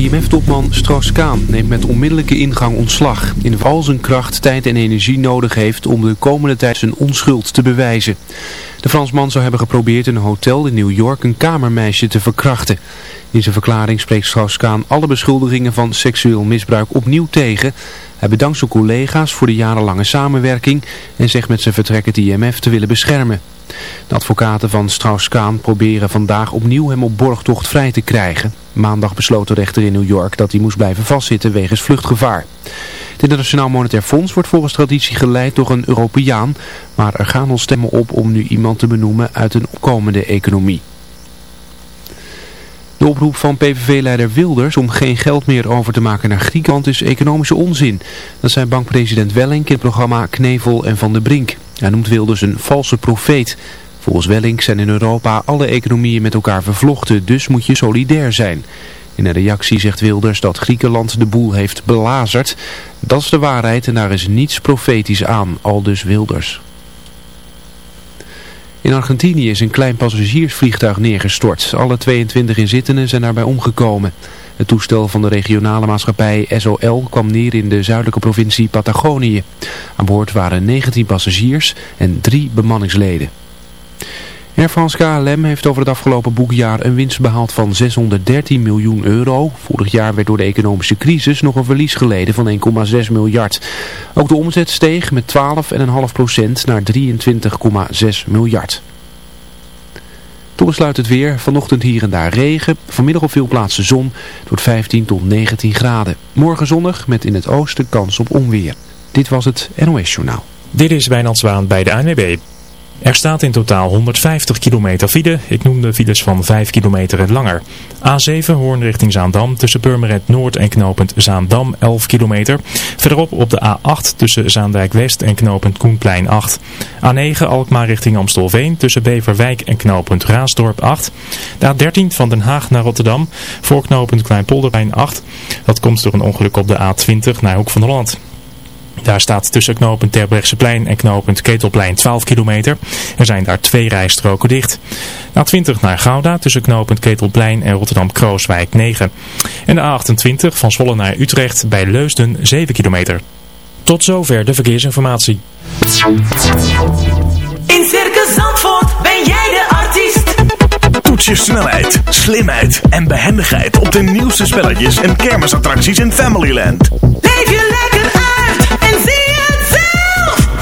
IMF-topman Strauss-Kaan neemt met onmiddellijke ingang ontslag. In al zijn kracht, tijd en energie nodig heeft om de komende tijd zijn onschuld te bewijzen. De Fransman zou hebben geprobeerd in een hotel in New York een kamermeisje te verkrachten. In zijn verklaring spreekt Strauss-Kaan alle beschuldigingen van seksueel misbruik opnieuw tegen. Hij bedankt zijn collega's voor de jarenlange samenwerking en zegt met zijn vertrek het IMF te willen beschermen. De advocaten van Strauss-Kaan proberen vandaag opnieuw hem op borgtocht vrij te krijgen. Maandag besloot de rechter in New York dat hij moest blijven vastzitten wegens vluchtgevaar. Het Internationaal Monetair Fonds wordt volgens traditie geleid door een Europeaan, maar er gaan al stemmen op om nu iemand te benoemen uit een opkomende economie. De oproep van PVV-leider Wilders om geen geld meer over te maken naar Griekenland is economische onzin. Dat zei bankpresident Wellink in het programma Knevel en Van der Brink. Hij noemt Wilders een valse profeet. Volgens Wellink zijn in Europa alle economieën met elkaar vervlochten, dus moet je solidair zijn. In een reactie zegt Wilders dat Griekenland de boel heeft belazerd. Dat is de waarheid en daar is niets profetisch aan, al dus Wilders. In Argentinië is een klein passagiersvliegtuig neergestort. Alle 22 inzittenden zijn daarbij omgekomen. Het toestel van de regionale maatschappij SOL kwam neer in de zuidelijke provincie Patagonië. Aan boord waren 19 passagiers en 3 bemanningsleden. Air France KLM heeft over het afgelopen boekjaar een winst behaald van 613 miljoen euro. Vorig jaar werd door de economische crisis nog een verlies geleden van 1,6 miljard. Ook de omzet steeg met 12,5% naar 23,6 miljard. Toen besluit het weer. Vanochtend hier en daar regen. Vanmiddag op veel plaatsen zon. Het 15 tot 19 graden. Morgen zonnig met in het oosten kans op onweer. Dit was het NOS Journaal. Dit is Wijnand Zwaan bij de ANWB. Er staat in totaal 150 kilometer file. Ik noem de files van 5 kilometer en langer. A7 Hoorn richting Zaandam tussen Purmerend Noord en knooppunt Zaandam 11 kilometer. Verderop op de A8 tussen Zaandijk West en knooppunt Koenplein 8. A9 Alkmaar richting Amstelveen tussen Beverwijk en knooppunt Raasdorp 8. De A13 van Den Haag naar Rotterdam voor knooppunt Kleinpolderplein 8. Dat komt door een ongeluk op de A20 naar Hoek van Holland. Daar staat tussen knooppunt Terbrechtseplein en knooppunt Ketelplein 12 kilometer. Er zijn daar twee rijstroken dicht. A20 naar Gouda tussen knooppunt Ketelplein en Rotterdam-Krooswijk 9. En de A28 van Zwolle naar Utrecht bij Leusden 7 kilometer. Tot zover de verkeersinformatie. In Circus Zandvoort ben jij de artiest. Toets je snelheid, slimheid en behendigheid op de nieuwste spelletjes en kermisattracties in Familyland. Leef je lekker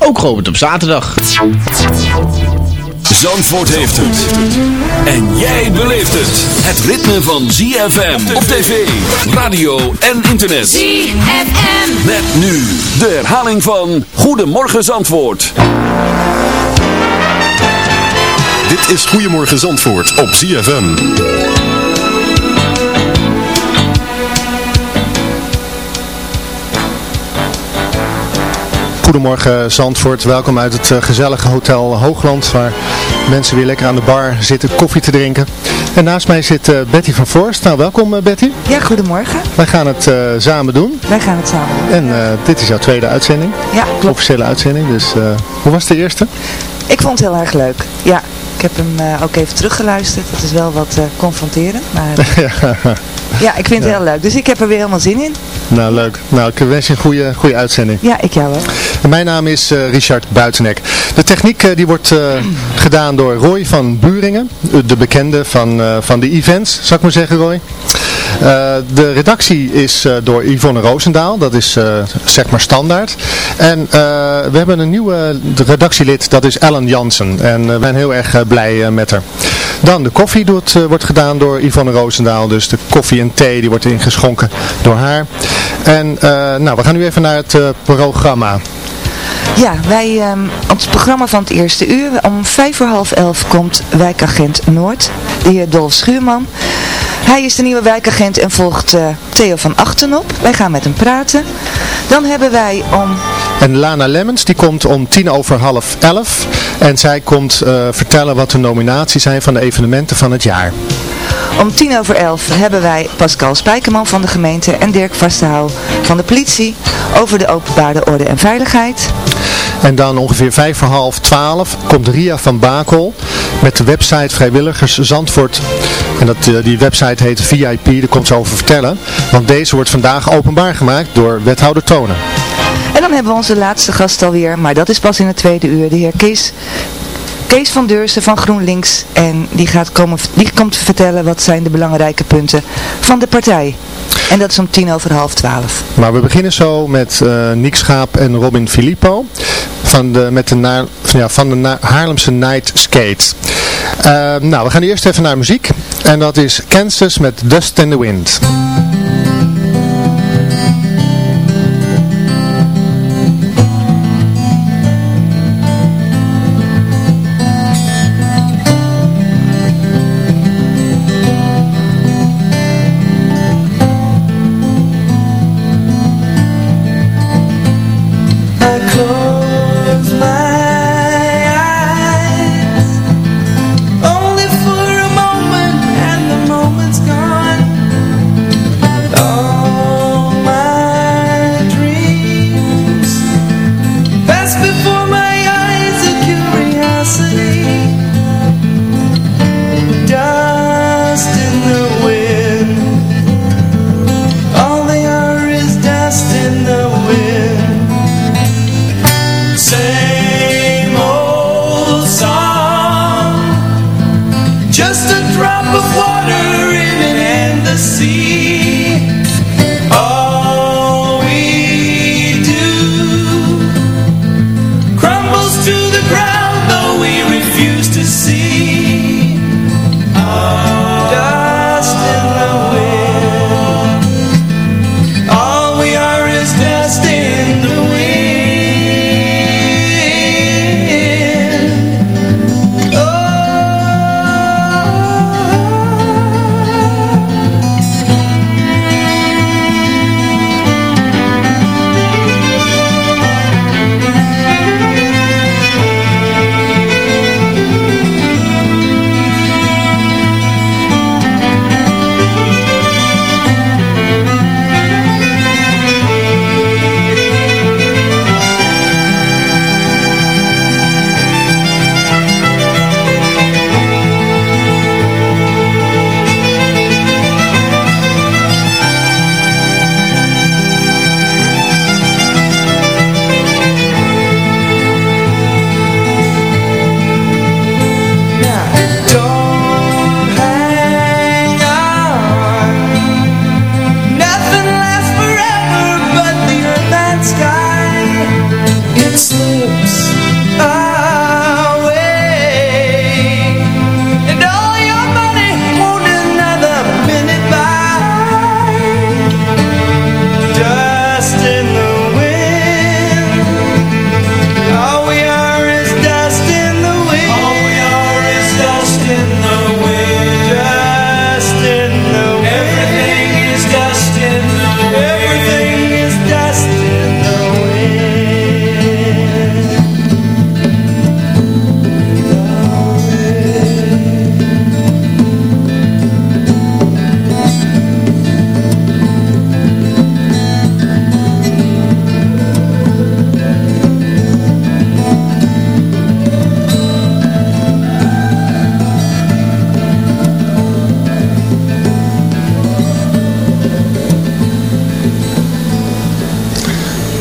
ook geopend op zaterdag. Zandvoort heeft het. En jij beleeft het. Het ritme van ZFM op tv, radio en internet. ZFM. Met nu de herhaling van Goedemorgen Zandvoort. Dit is Goedemorgen Zandvoort op ZFM. Goedemorgen Zandvoort, welkom uit het eh, gezellige hotel Hoogland waar mensen weer lekker aan de bar zitten koffie te drinken. En naast mij zit eh, Betty van Voorst. Nou, welkom eh, Betty. Ja, goedemorgen. Wij gaan het samen doen. Wij gaan het samen doen. En dit is jouw tweede uitzending. Ja, klopt. Officiële uitzending. Dus hoe was de eerste? Ik vond het heel erg leuk. Ja, Ik heb hem eh, ook even teruggeluisterd. Dat is wel wat uh, confronterend. Maar ja, ik vind het heel leuk. Dus ik heb er weer helemaal zin in. Nou, leuk. Nou, ik wens je een goede, goede uitzending. Ja, ik jou wel. Mijn naam is Richard Buitenek. De techniek die wordt gedaan door Roy van Buringen. De bekende van, van de events, zou ik maar zeggen Roy. Uh, de redactie is door Yvonne Roosendaal, dat is zeg maar standaard. En we hebben een nieuwe redactielid, dat is Ellen Jansen. En we zijn heel erg blij met haar. Dan de koffie doet, wordt gedaan door Yvonne Roosendaal. Dus de koffie en thee die wordt ingeschonken door haar. En nou, we gaan nu even naar het programma. Ja, wij, um, ons programma van het eerste uur. Om vijf voor half elf komt wijkagent Noord, de heer Dolf Schuurman. Hij is de nieuwe wijkagent en volgt uh, Theo van Achten op. Wij gaan met hem praten. Dan hebben wij om... En Lana Lemmens, die komt om tien over half elf. En zij komt uh, vertellen wat de nominaties zijn van de evenementen van het jaar. Om tien over elf hebben wij Pascal Spijkerman van de gemeente en Dirk Vastenhouw van de politie over de openbare orde en veiligheid. En dan ongeveer vijf voor half twaalf komt Ria van Bakel met de website Vrijwilligers Zandvoort. En dat, uh, die website heet VIP, daar komt ze over vertellen. Want deze wordt vandaag openbaar gemaakt door wethouder Tonen. En dan hebben we onze laatste gast alweer, maar dat is pas in het tweede uur, de heer Kees Kees van Deursen van GroenLinks. En die, gaat komen, die komt vertellen wat zijn de belangrijke punten van de partij. En dat is om tien over half twaalf. Maar we beginnen zo met uh, Niek Schaap en Robin Filippo. Van de, met de ja, van de Haarlemse Night Skate. Uh, nou, we gaan eerst even naar muziek. En dat is Kansas met Dust in the Wind.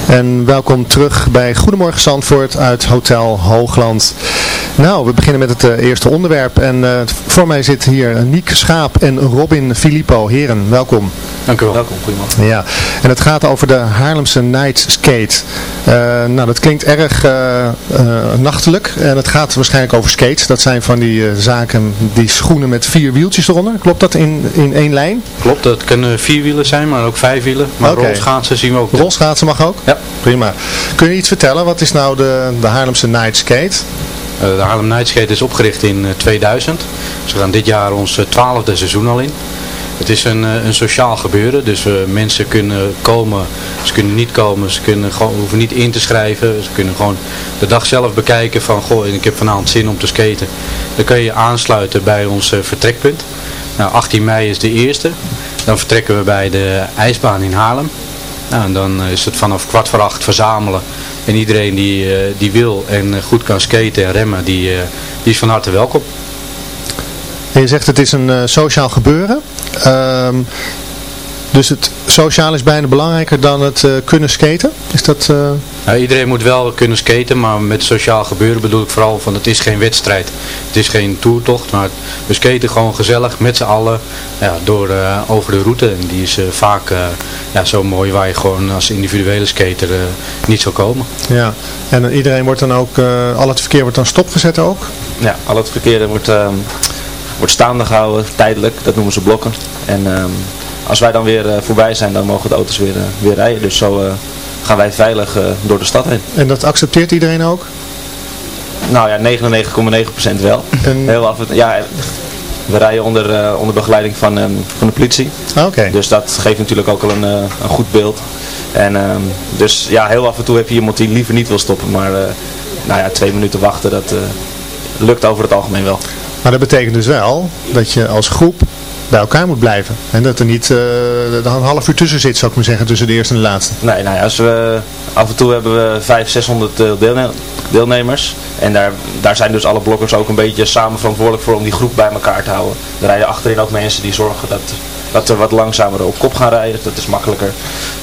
En welkom terug bij Goedemorgen Zandvoort uit Hotel Hoogland. Nou, we beginnen met het eh, eerste onderwerp. En eh, voor mij zit hier Niek Schaap en Robin Filippo. Heren, welkom. Dank u wel. Welkom, goedemorgen. Ja, en het gaat over de Haarlemse Night Skate. Eh, nou, dat klinkt erg eh, eh, nachtelijk. En het gaat waarschijnlijk over skates. Dat zijn van die eh, zaken, die schoenen met vier wieltjes eronder. Klopt dat in, in één lijn? Klopt, dat kunnen vierwielen zijn, maar ook vijfwielen. Maar Oké. rolschaatsen zien we ook. Rolschaatsen mag ook? Ja. Prima. Kun je iets vertellen? Wat is nou de, de Haarlemse Night Skate? Eh, de Harlem Night Skate is opgericht in eh, 2000. Dus we gaan dit jaar ons twaalfde seizoen al in. Het is een, eh, een sociaal gebeuren, dus eh, mensen kunnen komen, ze kunnen niet komen, ze kunnen gewoon, hoeven niet in te schrijven. Ze kunnen gewoon de dag zelf bekijken van, goh, ik heb vanavond zin om te skaten. Dan kun je aansluiten bij ons eh, vertrekpunt. Nou, 18 mei is de eerste. Dan vertrekken we bij de ijsbaan in Haarlem. Nou, en dan is het vanaf kwart voor acht verzamelen. En iedereen die, die wil en goed kan skaten en remmen, die, die is van harte welkom. En je zegt het is een sociaal gebeuren. Ehm, dus het sociaal is bijna belangrijker dan het eh, kunnen skaten? Is dat... eh, Nou, iedereen moet wel kunnen skaten, maar met sociaal gebeuren bedoel ik vooral van het is geen wedstrijd. Het is geen toertocht, maar we skaten gewoon gezellig met z'n allen ja, door, eh, over de route. En die is eh, vaak eh, ja, zo mooi waar je gewoon als individuele skater eh, niet zou komen. Ja, en iedereen wordt dan ook, eh, al het verkeer wordt dan stopgezet ook? Ja, al het verkeer wordt, ehm, wordt staande gehouden, tijdelijk. Dat noemen ze blokken. En ehm, als wij dan weer eh, voorbij zijn, dan mogen de auto's weer, eh, weer rijden. Dus zo eh, gaan wij veilig door de stad heen. En dat accepteert iedereen ook? Nou ja, 99,9% wel. En- Heel af en ja, we rijden onder, onder begeleiding van, ehm, van de politie. Ah, Oké. Dus dat geeft natuurlijk ook al een, een goed beeld. En ehm, dus ja, heel af en toe heb je iemand die liever niet wil stoppen. Maar nou ja, twee minuten wachten, dat lukt over het algemeen wel. Maar dat betekent dus wel dat je als groep bij elkaar moet blijven. En dat er niet eh, een half uur tussen zit, zou ik maar zeggen, tussen de eerste en de laatste. Nee, nou ja, als we, af en toe hebben we 500, 600 eh, deelne- deelnemers. En daar, daar zijn dus alle blokkers ook een beetje samen verantwoordelijk voor om die groep bij elkaar te houden. Er rijden achterin ook mensen die zorgen dat, dat wat langzamer op kop gaan rijden. Dat is makkelijker.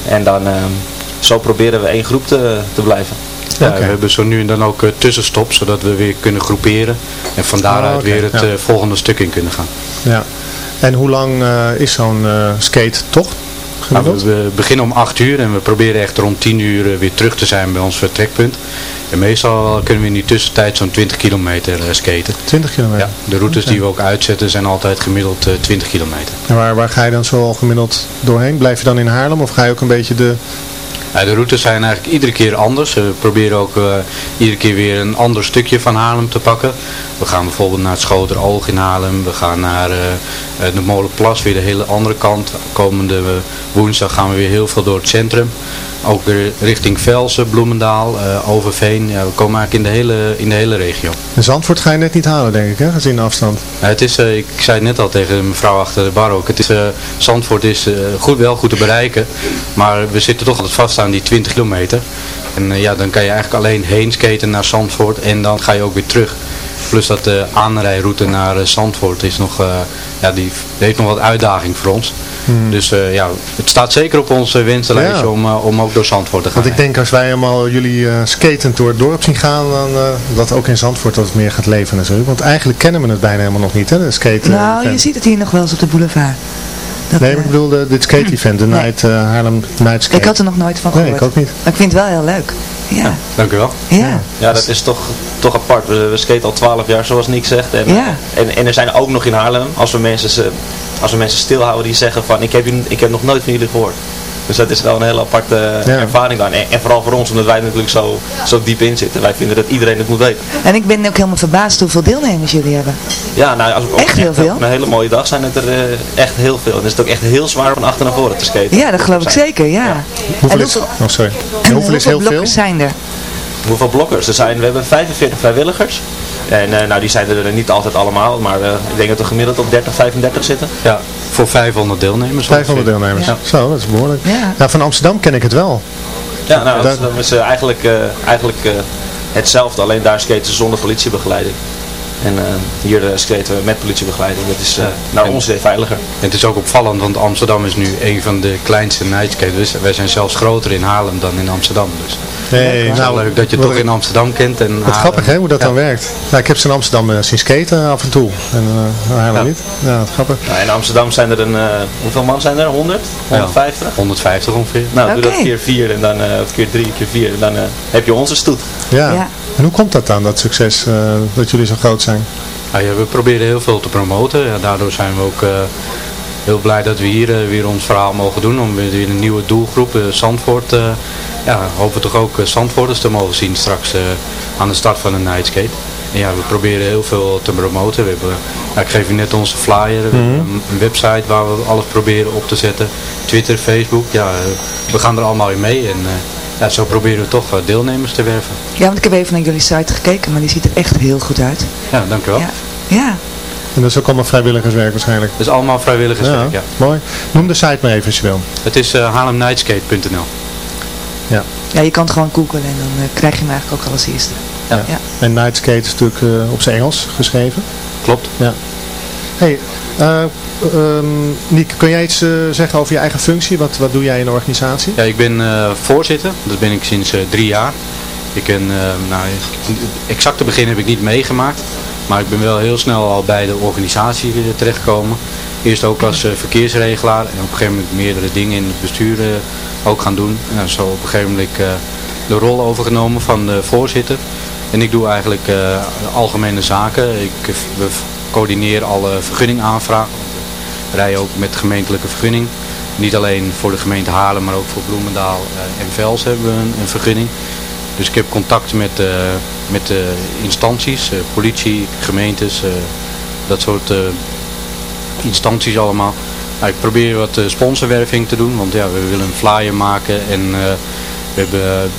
En dan ehm, zo proberen we één groep te, te blijven. Ja. We hebben zo nu en dan ook eh, tussenstop, zodat we weer kunnen groeperen. En van daaruit Ah, oké, weer het ja. eh, volgende stuk in kunnen gaan. Ja. En hoe lang eh, is zo'n skate toch? Nou, we, we beginnen om 8 uur en we proberen echt rond 10 uur weer terug te zijn bij ons vertrekpunt. En meestal kunnen we in die tussentijd zo'n 20 kilometer skaten. 20 kilometer. Ja, de routes die we ook uitzetten zijn altijd gemiddeld eh, 20 kilometer. En waar, waar ga je dan zo al gemiddeld doorheen? Blijf je dan in Haarlem of ga je ook een beetje de... De routes zijn eigenlijk iedere keer anders. We proberen ook eh, iedere keer weer een ander stukje van Haarlem te pakken. We gaan bijvoorbeeld naar het Schoteroog in Haarlem. We gaan naar eh, eh, de Molenplas, weer de hele andere kant. Komende woensdag gaan we weer heel veel door het centrum. Ook weer richting Velsen, Bloemendaal, eh, Overveen. Ja, we komen eigenlijk in de hele, in de hele regio. In Zandvoort ga je net niet halen, denk ik, hè? gezien de afstand. Het is, eh, ik zei het net al tegen mevrouw achter de bar ook. Het is, eh, Zandvoort is goed, wel goed te bereiken. Maar we zitten toch altijd vast aan die 20 kilometer. En ja, dan kan je eigenlijk alleen heen skaten naar Zandvoort. En dan ga je ook weer terug. Plus dat de aanrijroute naar Zandvoort is nog, ja, die heeft nog wat uitdaging voor ons. Dus eh, ja, het staat zeker op onze wensenlijstje Ja. om, eh, om ook door Zandvoort te gaan. Want ik denk als wij helemaal jullie eh skatend door het dorp zien gaan, dan eh, dat ook in Zandvoort dat het meer gaat leven natuurlijk. Want eigenlijk kennen we het bijna helemaal nog niet, hè, de skate Nou, je ziet het hier nog wel eens op de boulevard. Dat, Nee, maar ik bedoel dit skate event, de Nee. Night Haarlem Night Skate. ik had er nog nooit van Nee, gehoord. ik ook niet. Maar ik vind het wel heel leuk. Ja, Dank u wel. ja. Ja, dat is toch, toch apart. We, we skaten al 12 jaar, zoals Nick zegt. En, Ja. en, en er zijn ook nog in Haarlem, als we mensen, ze- als we mensen stilhouden die zeggen van ik heb, jullie- ik heb nog nooit van jullie gehoord. Dus dat is wel een hele aparte Ja. ervaring dan. En, en vooral voor ons, omdat wij er natuurlijk zo, zo diep in zitten. Wij vinden dat iedereen het moet weten. En ik ben ook helemaal verbaasd hoeveel deelnemers jullie hebben. Ja, nou, als, Echt heel veel? Op een hele mooie dag zijn het er eh, echt heel veel. En het is het ook echt heel zwaar van achter naar voren te skaten. Ja, dat geloof ik zeker, ja. Hoeveel En is, hoeveel, oh, sorry. en hoeveel is heel veel? blokkers zijn er? Hoeveel blokkers? Er zijn, we hebben 45 vrijwilligers. En eh, nou, die zijn er niet altijd allemaal, maar eh, ik denk dat we gemiddeld op 30, 35 zitten. Ja, voor 500 deelnemers. 500 ongeveer. deelnemers. Zo, dat is behoorlijk. Ja. Ja, van Amsterdam ken ik het wel. Ja, nou, dat is eh, eigenlijk, eh, eigenlijk eh, hetzelfde, alleen daar skaten ze zonder politiebegeleiding. En eh, hier uh, skaten we met politiebegeleiding. Dat is uh, Ja. naar En- ons idee veiliger. En het is ook opvallend, want Amsterdam is nu een van de kleinste nightskaters. Wij zijn zelfs groter in Haarlem dan in Amsterdam. Dus het is wel nou, leuk dat je toch in Amsterdam kent. En Wat Haarlem. grappig hè, hoe dat dan werkt. Ja, ik heb ze in Amsterdam eh, zien skaten af en toe. En uh, helemaal niet. Ja, wat grappig. Nou, in Amsterdam zijn er een, eh, hoeveel man zijn er? 100? 150? 150 ongeveer. Nou, doe dat keer 4 en dan, eh, of keer 3, keer 4 en dan eh, heb je onze stoet. Ja. En hoe komt dat dan, dat succes, eh, dat jullie zo groot zijn? Nou ja, we proberen heel veel te promoten. Ja, daardoor zijn we ook eh, heel blij dat we hier eh, weer ons verhaal mogen doen. Om weer een nieuwe doelgroep, eh, Zandvoort. eh, ja, hopen toch ook Zandvoorters te mogen zien straks aan de start van een nightskate. En ja, we proberen heel veel te promoten. We hebben, nou, ik geef je net onze flyer. We hebben een, website waar we alles proberen op te zetten. Twitter, Facebook. Ja, we gaan er allemaal in mee. En ja, zo proberen we toch eh, deelnemers te werven. Ja, want ik heb even naar jullie site gekeken, maar die ziet er echt heel goed uit. Ja, dankjewel. Ja. Ja. En dat is ook allemaal vrijwilligerswerk waarschijnlijk. Dat is allemaal vrijwilligerswerk, ja. Mooi. Noem de site maar even als je wil. Het is uh, haarlemnightskate.nl. Ja. ja, je kan het gewoon googlen en dan eh, krijg je hem eigenlijk ook al als eerste. Ja. Ja. En Nightskate is natuurlijk eh, op zijn Engels geschreven. Klopt. Ja. Hey, Niek, kun jij iets eh, zeggen over je eigen functie? Wat, wat doe jij in de organisatie? Ja, ik ben eh, voorzitter. Dat ben ik sinds drie jaar. Ik ben, nou, exacte begin heb ik niet meegemaakt. Maar ik ben wel heel snel al bij de organisatie terechtgekomen. Eerst ook als verkeersregelaar en op een gegeven moment meerdere dingen in het bestuur ook gaan doen. En zo op een gegeven moment de rol overgenomen van de voorzitter. En ik doe eigenlijk algemene zaken. Ik coördineer alle vergunningaanvragen. We rijden ook met gemeentelijke vergunning. Niet alleen voor de gemeente Haarlem, maar ook voor Bloemendaal eh, en Vels hebben we een, een vergunning. Dus ik heb contact met, eh, met de instanties, eh, politie, gemeentes, dat soort instanties allemaal. Nou, ik probeer wat sponsorwerving te doen, want ja, we willen een flyer maken en we hebben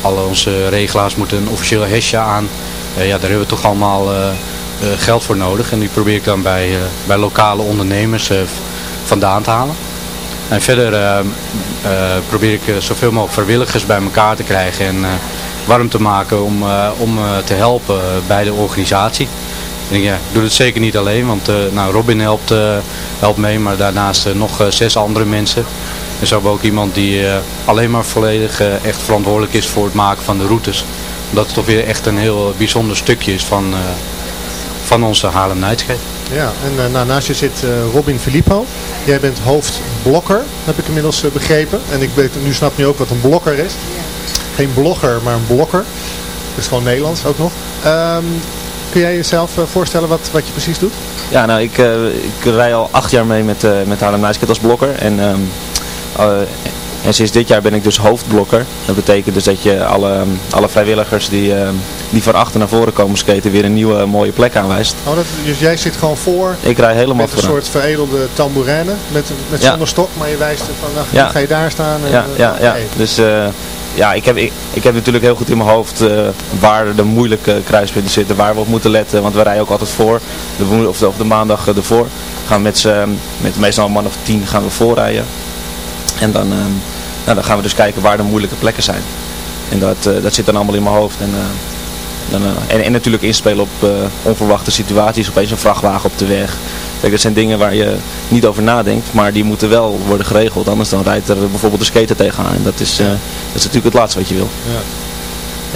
alle onze regelaars moeten een officieel hesje aan. Ja, daar hebben we toch allemaal geld voor nodig en die probeer ik dan bij, eh, bij lokale ondernemers eh, vandaan te halen. En verder eh, eh, probeer ik eh, zoveel mogelijk vrijwilligers bij elkaar te krijgen en eh, warm te maken om, eh, om eh, te helpen bij de organisatie. Ik, ja, doe het zeker niet alleen, want eh, nou, Robin helpt, eh, helpt mee, maar daarnaast eh, nog eh, zes andere mensen. En zo hebben we ook iemand die eh, alleen maar volledig eh, echt verantwoordelijk is voor het maken van de routes. Omdat het toch weer echt een heel bijzonder stukje is van, eh, van onze Haarlem Nightskate. Ja, en eh, nou, naast je zit eh, Robin Filippo. Jij bent hoofdblokker, heb ik inmiddels eh, begrepen. En ik weet, nu snap je ook wat een blokker is. Geen blogger, maar een blokker. Dat is gewoon Nederlands ook nog. Ehm, kun jij jezelf voorstellen wat, wat je precies doet? Ja, nou, ik, eh, ik rij al acht jaar mee met, eh met Haarlem als blokker. En, ehm, eh, en sinds dit jaar ben ik dus hoofdblokker. Dat betekent dus dat je alle, alle vrijwilligers die, ehm, die van achter naar voren komen skaten weer een nieuwe mooie plek aanwijst. Oh, dat, dus jij zit gewoon voor Ik rij helemaal met een vooraan. soort veredelde tambourine. Met, met Ja. zonder stok, maar je wijst van, nou, Ja. ga je daar staan. En, Ja, eh, ja, ja. Dus eh, ja, ik heb, ik, ik heb natuurlijk heel goed in mijn hoofd eh, waar de moeilijke kruispunten zitten, waar we op moeten letten. Want we rijden ook altijd voor, de, woen- of de, of de maandag ervoor. Gaan we met, z'n- met meestal een man of tien gaan we voorrijden. En dan, nou, dan gaan we dus kijken waar de moeilijke plekken zijn. En dat, dat zit dan allemaal in mijn hoofd. En, dan, eh, en, en natuurlijk inspelen op eh, onverwachte situaties, opeens een vrachtwagen op de weg. Dat zijn dingen waar je niet over nadenkt, maar die moeten wel worden geregeld. Anders dan rijdt er bijvoorbeeld een skater tegenaan. En dat is, eh, dat is natuurlijk het laatste wat je wil. Ja.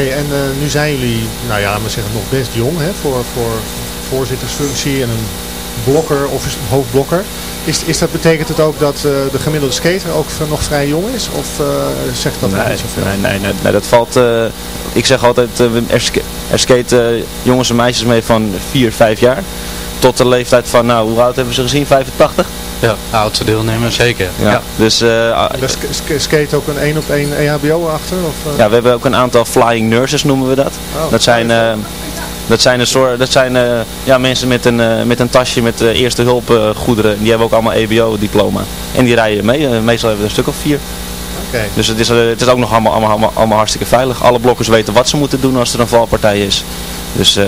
En nu zijn jullie, nou ja, maar zeggen nog best jong hè, voor, voor voorzittersfunctie en een blokker of hoofdblokker. Is, is dat, betekent het ook dat eh, de gemiddelde skater ook nog vrij jong is? Of eh, zegt dat nee, niet zoveel? nee, nee, nee, nee, dat valt... eh, ik zeg altijd, we- er, sk- er skaten jongens en meisjes mee van 4, 5 jaar. Tot de leeftijd van, nou, hoe oud hebben ze gezien? 85? Ja, oudste deelnemer, zeker. Ja. Dus eh, ah, Daar sk- sk- skate ook een 1 op 1 EHBO achter? Of, ja, we hebben ook een aantal flying nurses noemen we dat. Oh, dat zijn... dat zijn, een soort, dat zijn eh, ja, mensen met een, eh, met een tasje met eh, eerste hulp goederen. Die hebben ook allemaal EBO-diploma. En die rijden mee. Meestal hebben we er een stuk of vier. Dus het is, het is ook nog allemaal, allemaal, allemaal, allemaal hartstikke veilig. Alle blokkers weten wat ze moeten doen als er een valpartij is. Dus,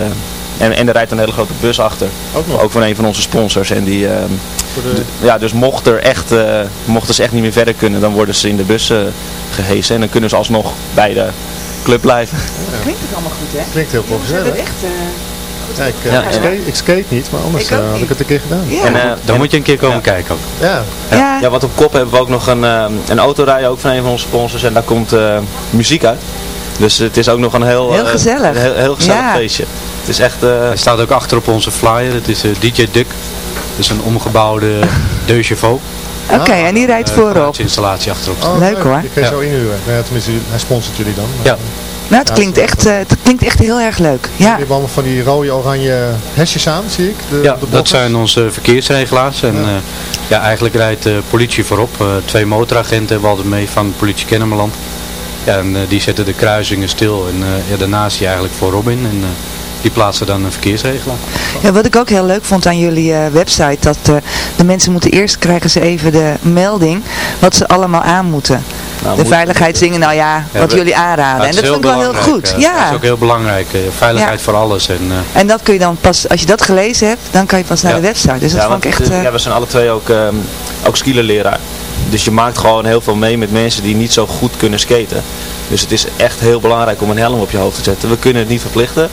en, en er rijdt een hele grote bus achter. Ook nog? Ook van een van onze sponsors. En die, ehm, de, ja, dus mocht er echt, eh, mochten ze echt niet meer verder kunnen, dan worden ze in de bus eh, gehesen. En dan kunnen ze alsnog bij de club blijven. Klinkt het allemaal goed, hè? klinkt heel professioneel. hè? het echt Ja, ik, eh, Ja, ik, skate, ik skate niet, maar anders eh, had ik het een keer gedaan. Ja. En, eh, Dan en- moet je een keer komen kijken ook. Ja, Ja. Ja, wat op kop hebben we ook nog een, eh, een autorij ook van een van onze sponsors en daar komt eh, muziek uit. Dus het is ook nog een heel, Heel eh, gezellig. een heel, heel gezellig Ja. feestje. Het is echt... eh, Hij staat ook achter op onze flyer. Het is eh, DJ Duck. Dat is een omgebouwde Deux Chevaux. Oké, en die rijdt Eh, voorop. installatie achterop. Oh, Leuk, hoor. Je kan je Ja. zo inhuren. Nou ja, tenminste, hij sponsort jullie dan. Ja. Nou, het Ja, klinkt echt, eh, het klinkt echt heel erg leuk. Ja. Hebben allemaal van die rode, oranje hesjes aan, zie ik. De, Ja, de dat zijn onze verkeersregelaars. En Ja. ja, ja eigenlijk rijdt de politie voorop. Eh, twee motoragenten hebben we altijd mee van politie Kennemerland. Ja, en eh, die zetten de kruisingen stil. En eh, ja, daarna zie je eigenlijk voorop in. En eh, die plaatsen dan een verkeersregelaar. Ja, wat ik ook heel leuk vond aan jullie eh, website, dat eh, de mensen moeten eerst krijgen ze even de melding wat ze allemaal aan moeten. nou, de moet- veiligheidsdingen, nou ja, Ja, wat we- jullie aanraden. En dat vind ik wel heel goed. eh, ja. Dat is ook heel belangrijk. eh, veiligheid voor alles. En, eh, En dat kun je dan pas, als je dat gelezen hebt, dan kan je pas naar Ja. de website. Dus dat vond ik echt... ja, we zijn alle twee ook, ehm ook skielerleraar. Dus je maakt gewoon heel veel mee met mensen die niet zo goed kunnen skaten. Dus het is echt heel belangrijk om een helm op je hoofd te zetten. We kunnen het niet verplichten.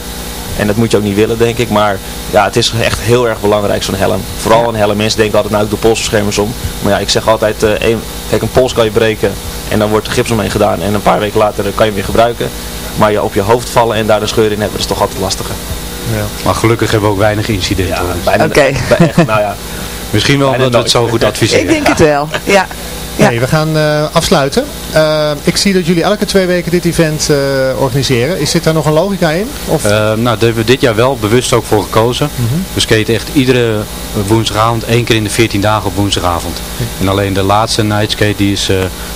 En dat moet je ook niet willen, denk ik. Maar ja, het is echt heel erg belangrijk, zo'n helm. Vooral een helm. Mensen denken altijd, nou ik doe polsbeschermers om. Maar ja, ik zeg altijd, eh, één- kijk een pols kan je breken. En dan wordt er gips omheen gedaan. En een paar weken later eh, kan je hem weer gebruiken. Maar je op je hoofd vallen en daar een scheur in hebben, dat is toch altijd lastiger. Ja. maar gelukkig hebben we ook weinig incidenten. Ja, hoor. bijna, Oké. bij- echt, nou ja. Misschien wel omdat we het zo goed adviseren. ik denk het wel, ja. Ja. Nee, we gaan eh, afsluiten. Eh, ik zie dat jullie elke twee weken dit event eh, organiseren. Is dit daar nog een logica in? Of? Nou, daar hebben we dit jaar wel bewust ook voor gekozen. Mhm. We skaten echt iedere woensdagavond, één keer in de 14 dagen op woensdagavond. En alleen de laatste nightskate die is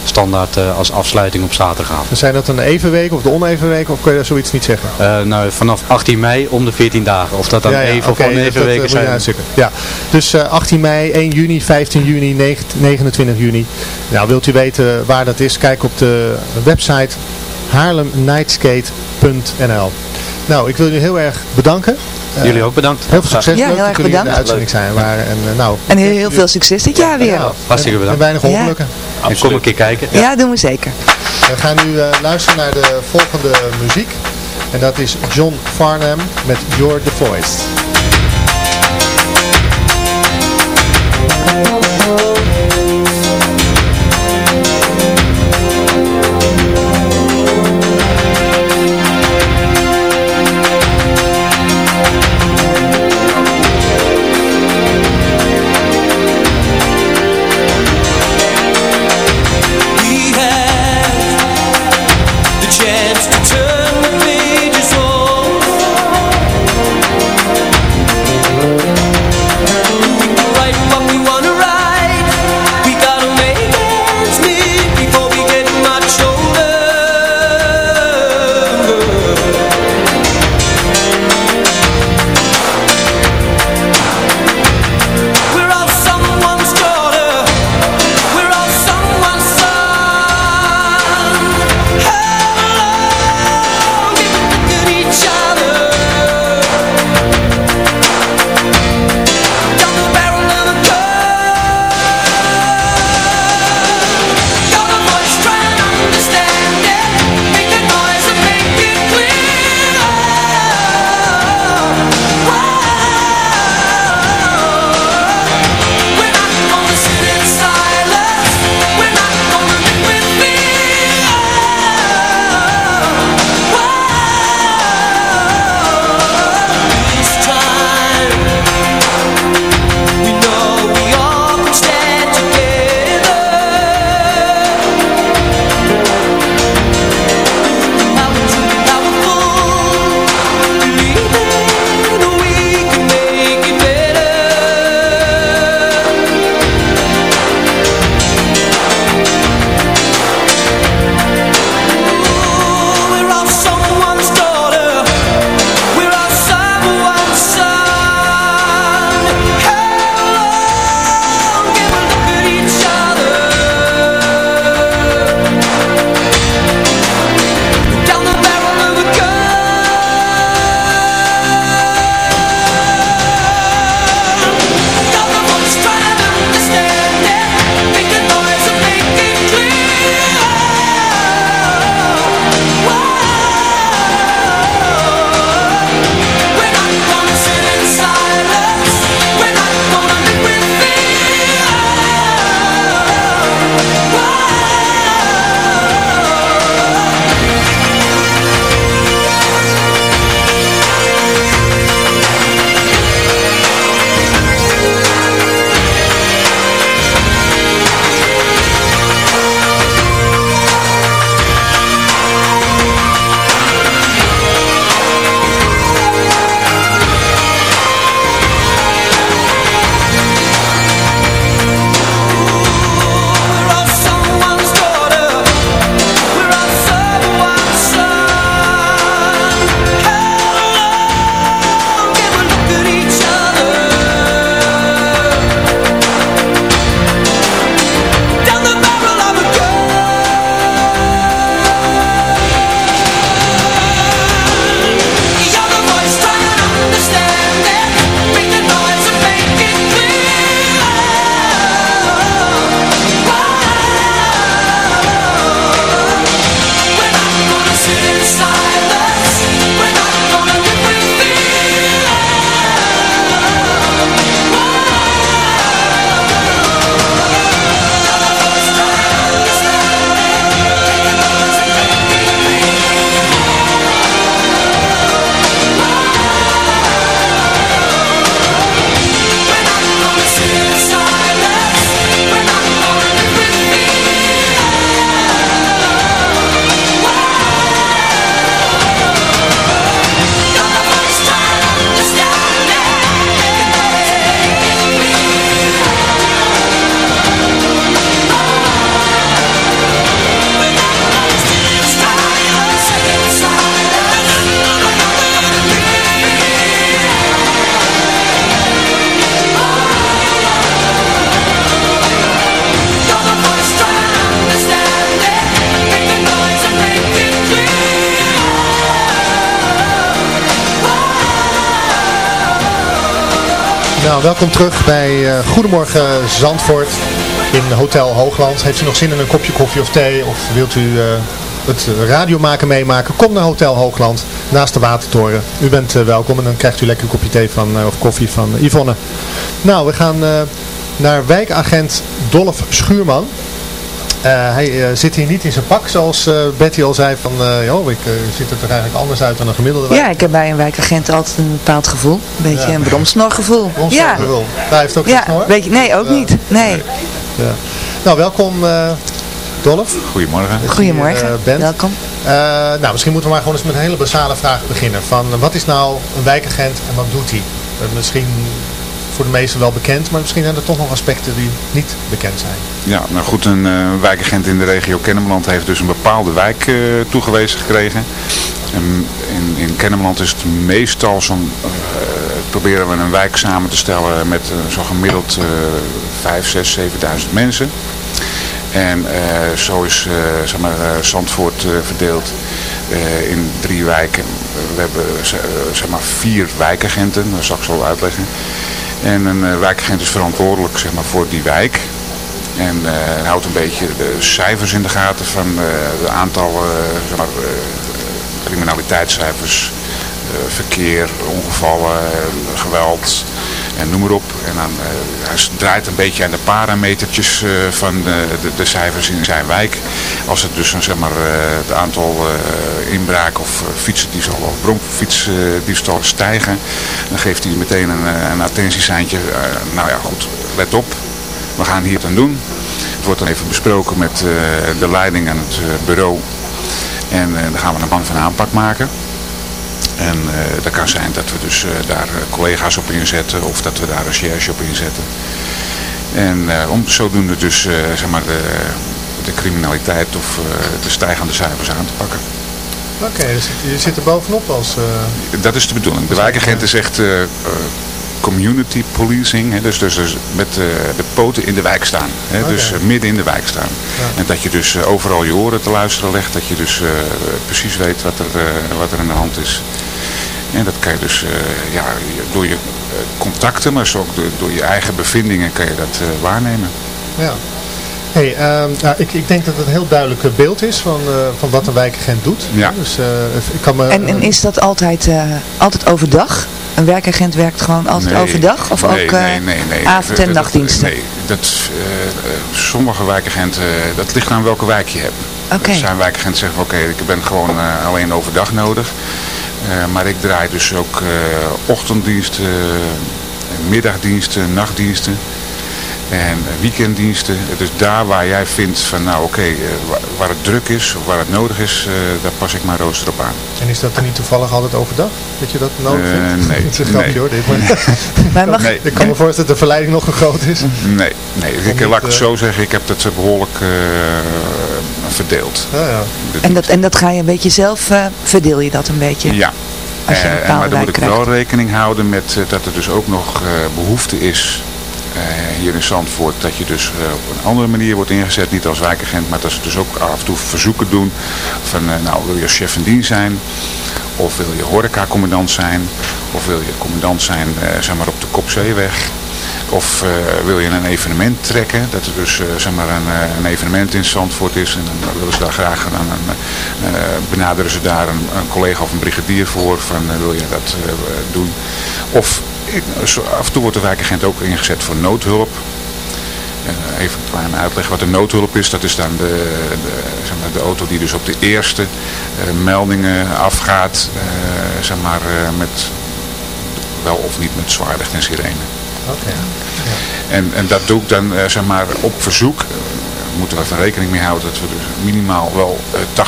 standaard als afsluiting op zaterdagavond. zijn dat een evenweek of de onevenweek? Of kun je daar zoiets niet zeggen? Nou, vanaf 18 mei om de 14 dagen. Of dat dan even oké, of dat- oneven dat, eh, weken moet je zijn. Ja, dus eh, 18 mei, 1 juni, 15 juni, 9 29 juni. Nou, wilt u weten waar dat is? Kijk op de website haarlemnightskate.nl Nou, ik wil jullie heel erg bedanken. Eh, Jullie ook bedankt. Heel veel succes. Ja, heel dat erg jullie in de bedankt. uitzending zijn waren. En, eh, nou, En heel, heel veel succes dit jaar weer. ja, Hartstikke en bedankt. weinig Ja. ongelukken. En kom een keer kijken. Ja, doen we zeker. We gaan nu eh, luisteren naar de volgende muziek. En dat is John Farnham met You're the Voice. Welkom terug bij eh, Goedemorgen Zandvoort in Hotel Hoogland. Heeft u nog zin in een kopje koffie of thee of wilt u eh, het radiomaken meemaken? Kom naar Hotel Hoogland naast de Watertoren. U bent eh, welkom en dan krijgt u lekker een kopje thee van, of koffie van Yvonne. Nou, we gaan naar wijkagent Dolf Schuurman. Uh, hij uh, zit hier niet in zijn pak, zoals uh, Betty al zei, van joh, ik ziet er toch eigenlijk anders uit dan een gemiddelde wijk. Ja, ik heb bij een wijkagent altijd een bepaald gevoel. Een beetje ja. een bromsnorgevoel. Bromsnorgevoel. Ja. Hij heeft ook ja, snor? Weet je, nee, ook niet. Nee. Ja. Nou, welkom Dolf. Goedemorgen. Goedemorgen, bent. welkom. nou, misschien moeten we maar gewoon eens met een hele basale vraag beginnen. Van, wat is nou een wijkagent en wat doet hij? misschien voor de meesten wel bekend, maar misschien zijn er toch nog aspecten die niet bekend zijn. Ja, nou goed, een uh, wijkagent in de regio Kennemerland heeft dus een bepaalde wijk uh, toegewezen gekregen. En in, in Kennemerland is het meestal zo'n, uh, proberen we een wijk samen te stellen met zo'n gemiddeld 5, 6, 7.000 mensen. En zo is zeg maar, Zandvoort verdeeld in drie wijken. We hebben zeg maar vier wijkagenten, dat zal ik zo uitleggen. En een uh, wijkagent is verantwoordelijk zeg maar, voor die wijk. En uh, houdt een beetje de cijfers in de gaten van uh, de aantal zeg maar, criminaliteitscijfers, verkeer, ongevallen, geweld en noem maar op. En dan, hij draait een beetje aan de parametertjes van de, de, de, cijfers in zijn wijk. Als het dus zeg maar, het aantal inbraken of fietsendiefstal of bromfietsdiefstal stijgen, dan geeft hij meteen een, een nou ja, goed, let op, we gaan hier aan doen. Het wordt dan even besproken met de leiding en het bureau. En dan gaan we een plan van aanpak maken. En uh, dat kan zijn dat we dus uh, daar collega's op inzetten of dat we daar recherche op inzetten. En om zodoende dus zeg maar de, de criminaliteit of de stijgende cijfers aan te pakken. Oké, okay, dus je zit er bovenop als... Dat is de bedoeling. De wijkagent is echt community policing. Hè, dus, dus, dus met uh, de poten in de wijk staan. Hè, okay. Dus uh, midden in de wijk staan. Ja. En dat je dus uh, overal je oren te luisteren legt. Dat je dus precies weet wat er, wat er aan de hand is. En dat kan je dus ja, door je contacten, maar ook door, door, je eigen bevindingen kan je dat waarnemen. Ja. Hey, uh, nou, ik, ik denk dat het een heel duidelijk beeld is van, uh, van wat een wijkagent doet. Ja. Dus, uh, ik kan me, en, en is dat altijd, altijd overdag? Een werkagent werkt gewoon altijd nee, overdag? Of nee, ook nee, nee, nee. avond- en nachtdiensten? Nee, dat, sommige wijkagenten, dat ligt aan welke wijk je hebt. Okay. Er zijn wijkagenten zeggen, oké, okay, ik ben gewoon alleen overdag nodig. Maar ik draai dus ook ochtenddiensten, middagdiensten, nachtdiensten. En weekenddiensten, dus daar waar jij vindt van nou oké, okay, waar het druk is of waar het nodig is, uh, daar pas ik mijn rooster op aan. En is dat er niet toevallig altijd overdag, dat je dat nodig uh, vindt? Nee. Het is een grapje nee. hoor dit, maar, mag... nee. ik kan me voorstellen dat de verleiding nog groot is. Nee, nee. ik, niet, laat ik het zo zeggen, ik heb dat behoorlijk uh, verdeeld. Ja, ja. En, dat, en dat ga je een beetje zelf, verdeel je dat een beetje? Ja. Als je een en, maar dan moet ik krijgt. wel rekening houden met dat er dus ook nog behoefte is uh, hier in Zandvoort dat je dus uh, op een andere manier wordt ingezet, niet als wijkagent, maar dat ze dus ook af en toe verzoeken doen van uh, nou wil je chef van dienst zijn of wil je horeca-commandant zijn of wil je commandant zijn zeg maar op de Kopzeeweg of wil je een evenement trekken, dat er dus zeg maar een, een, evenement in Zandvoort is en dan willen ze daar graag een, benaderen ze daar een, een, collega of een brigadier voor van wil je dat doen of af en toe wordt de wijkagent ook ingezet voor noodhulp. Even een uitleg wat een noodhulp is. Dat is dan de, de, zeg maar, de auto die dus op de eerste uh, meldingen afgaat. Zeg maar met, wel of niet met zwaarlicht en sirene. Oké. Okay. Ja. En, en dat doe ik dan zeg maar op verzoek. moeten we even rekening mee houden dat we dus minimaal wel 80%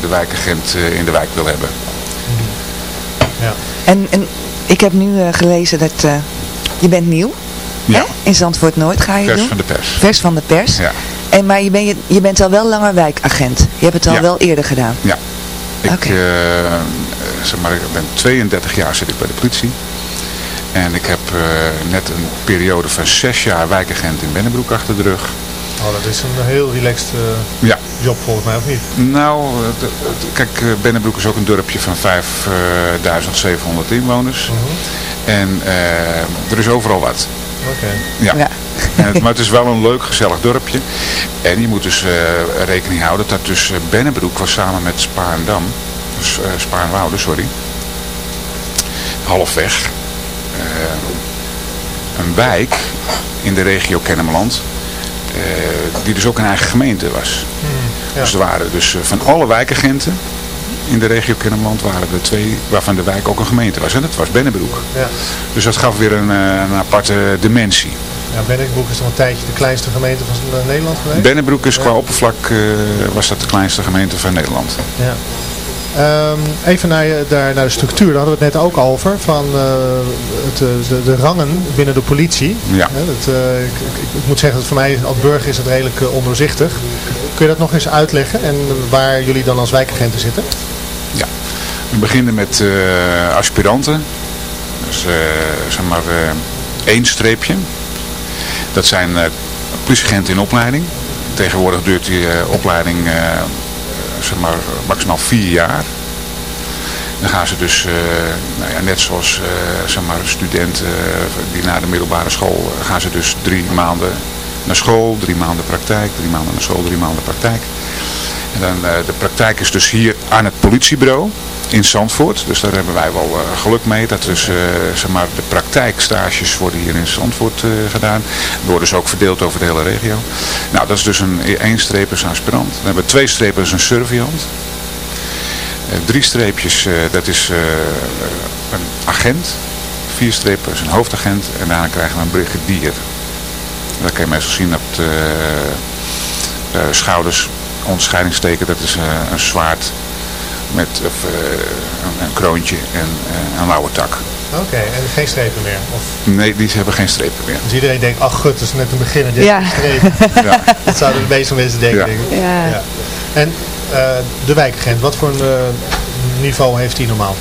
de wijkagent in de wijk wil hebben. Ja. En, en ik heb nu gelezen dat uh, je bent nieuw. Ja. Hè? In Zandvoort Noord ga je Vers doen. van de pers. Vers van de pers. Ja. En, maar je, ben, je, je bent al wel langer wijkagent. Je hebt het al ja. wel eerder gedaan. Ja. Ik, okay. uh, zeg maar, ik ben 32 jaar zit ik bij de politie. En ik heb net een periode van 6 jaar wijkagent in Bennebroek achter de rug. Oh, dat is een heel relaxed ja. job volgens mij, of niet? Nou, kijk, Bennebroek is ook een dorpje van 5700 inwoners. Uh -huh. En er is overal wat. Oké. Ja. En het, maar het is wel een leuk, gezellig dorpje. En je moet dus rekening houden dat dus Bennebroek was samen met Spaarndam, dus, Spaarnwoude, sorry, halfweg een wijk in de regio Kennemerland, die dus ook een eigen gemeente was. Hmm, Dus er waren dus van alle wijkagenten in de regio Kennemerland waren er twee, waarvan de wijk ook een gemeente was. En dat was Bennebroek. Ja. Dus dat gaf weer een, een aparte dimensie. Ja, Bennebroek is nog een tijdje de kleinste gemeente van Nederland geweest? Bennebroek is qua oppervlak uh, was dat de kleinste gemeente van Nederland. Ja. Um, even naar, daar, naar de structuur, daar hadden we het net ook over, van uh, het, de, de, rangen binnen de politie. Ja. Het, uh, ik, ik, ik, moet zeggen, dat voor mij als burger is het redelijk ondoorzichtig. Kun je dat nog eens uitleggen en waar jullie dan als wijkagenten zitten? Ja, we beginnen met aspiranten. Dus zeg maar één streepje. Dat zijn politieagenten in opleiding. Tegenwoordig duurt die opleiding zeg maar, maximaal vier jaar. Dan gaan ze dus, uh, nou ja, net zoals uh, zeg maar, studenten die na de middelbare school, gaan ze dus drie maanden naar school, drie maanden praktijk, drie maanden naar school, drie maanden praktijk. En dan, de praktijk is dus hier aan het politiebureau in Zandvoort. Dus daar hebben wij wel geluk mee. Dat dus, zeg maar, de praktijkstages worden hier in Zandvoort gedaan. Worden dus ook verdeeld over de hele regio. Nou, dat is dus een één streep is een aspirant. Dan hebben we twee strepen is een surveillant. drie streepjes, dat is een agent. Vier strepen is een hoofdagent. En daarna krijgen we een brigadier. Dat kan je meestal zien op de schouders. Onderscheidingsteken, dat is een zwaard met een, kroontje en een lauwe tak. Oké, okay, en geen strepen meer? Of? Nee, die hebben geen strepen meer. Dus iedereen denkt, ach gut, dat is net een beginner, dit ja. strepen. ja. Dat zouden de meeste mensen denken. Ja. Denk ik. Ja. ja. En uh, de wijkagent, wat voor een niveau heeft hij normaal?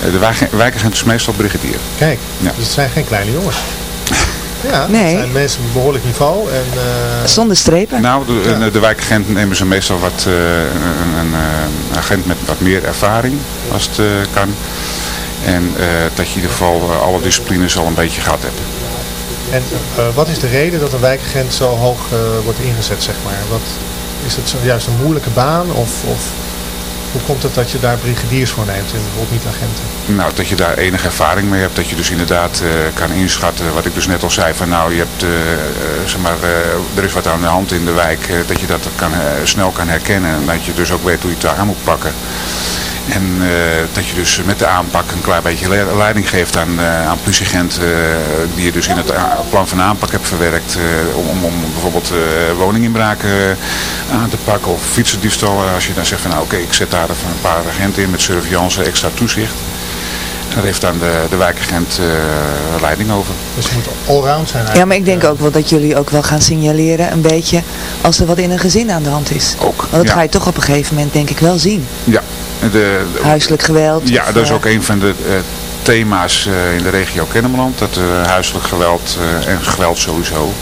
de wijk, wijkagent is meestal brigadier. Kijk, ja. dus het zijn geen kleine jongens. Ja, nee. het zijn mensen met behoorlijk niveau. En, uh... Zonder strepen? Nou, de, ja. de wijkagent nemen ze meestal wat, uh, een, een, een, agent met wat meer ervaring, als het uh, kan. En dat je in ieder geval alle disciplines al een beetje gehad hebt. En wat is de reden dat een wijkagent zo hoog wordt ingezet, zeg maar? Wat, is het juist een moeilijke baan of... of... Hoe komt het dat je daar brigadiers voor neemt en bijvoorbeeld niet agenten? Nou, dat je daar enige ervaring mee hebt. Dat je dus inderdaad uh, kan inschatten, wat ik dus net al zei, van nou, je hebt, uh, zeg maar, uh, er is wat aan de hand in de wijk. dat je dat kan, snel kan herkennen en dat je dus ook weet hoe je het aan moet pakken. En uh, dat je dus met de aanpak een klein beetje leiding geeft aan, uh, aan politieagenten uh, die je dus in het plan van aanpak hebt verwerkt. om, om bijvoorbeeld woninginbraken aan te pakken of fietsendiefstal. Als je dan zegt van nou oké, ik zet daar een paar agenten in met surveillance, extra toezicht. Daar heeft dan de, de wijkagent leiding over. Dus je moet allround zijn eigenlijk. Ja, maar ik denk ook wel dat jullie ook wel gaan signaleren een beetje als er wat in een gezin aan de hand is. Ook, Want dat ja. ga je toch op een gegeven moment denk ik wel zien. Ja. De, de, huiselijk geweld? Ja, of, dat is uh, ook een van de uh, thema's uh, in de regio Kennemerland. Dat huiselijk geweld en geweld sowieso.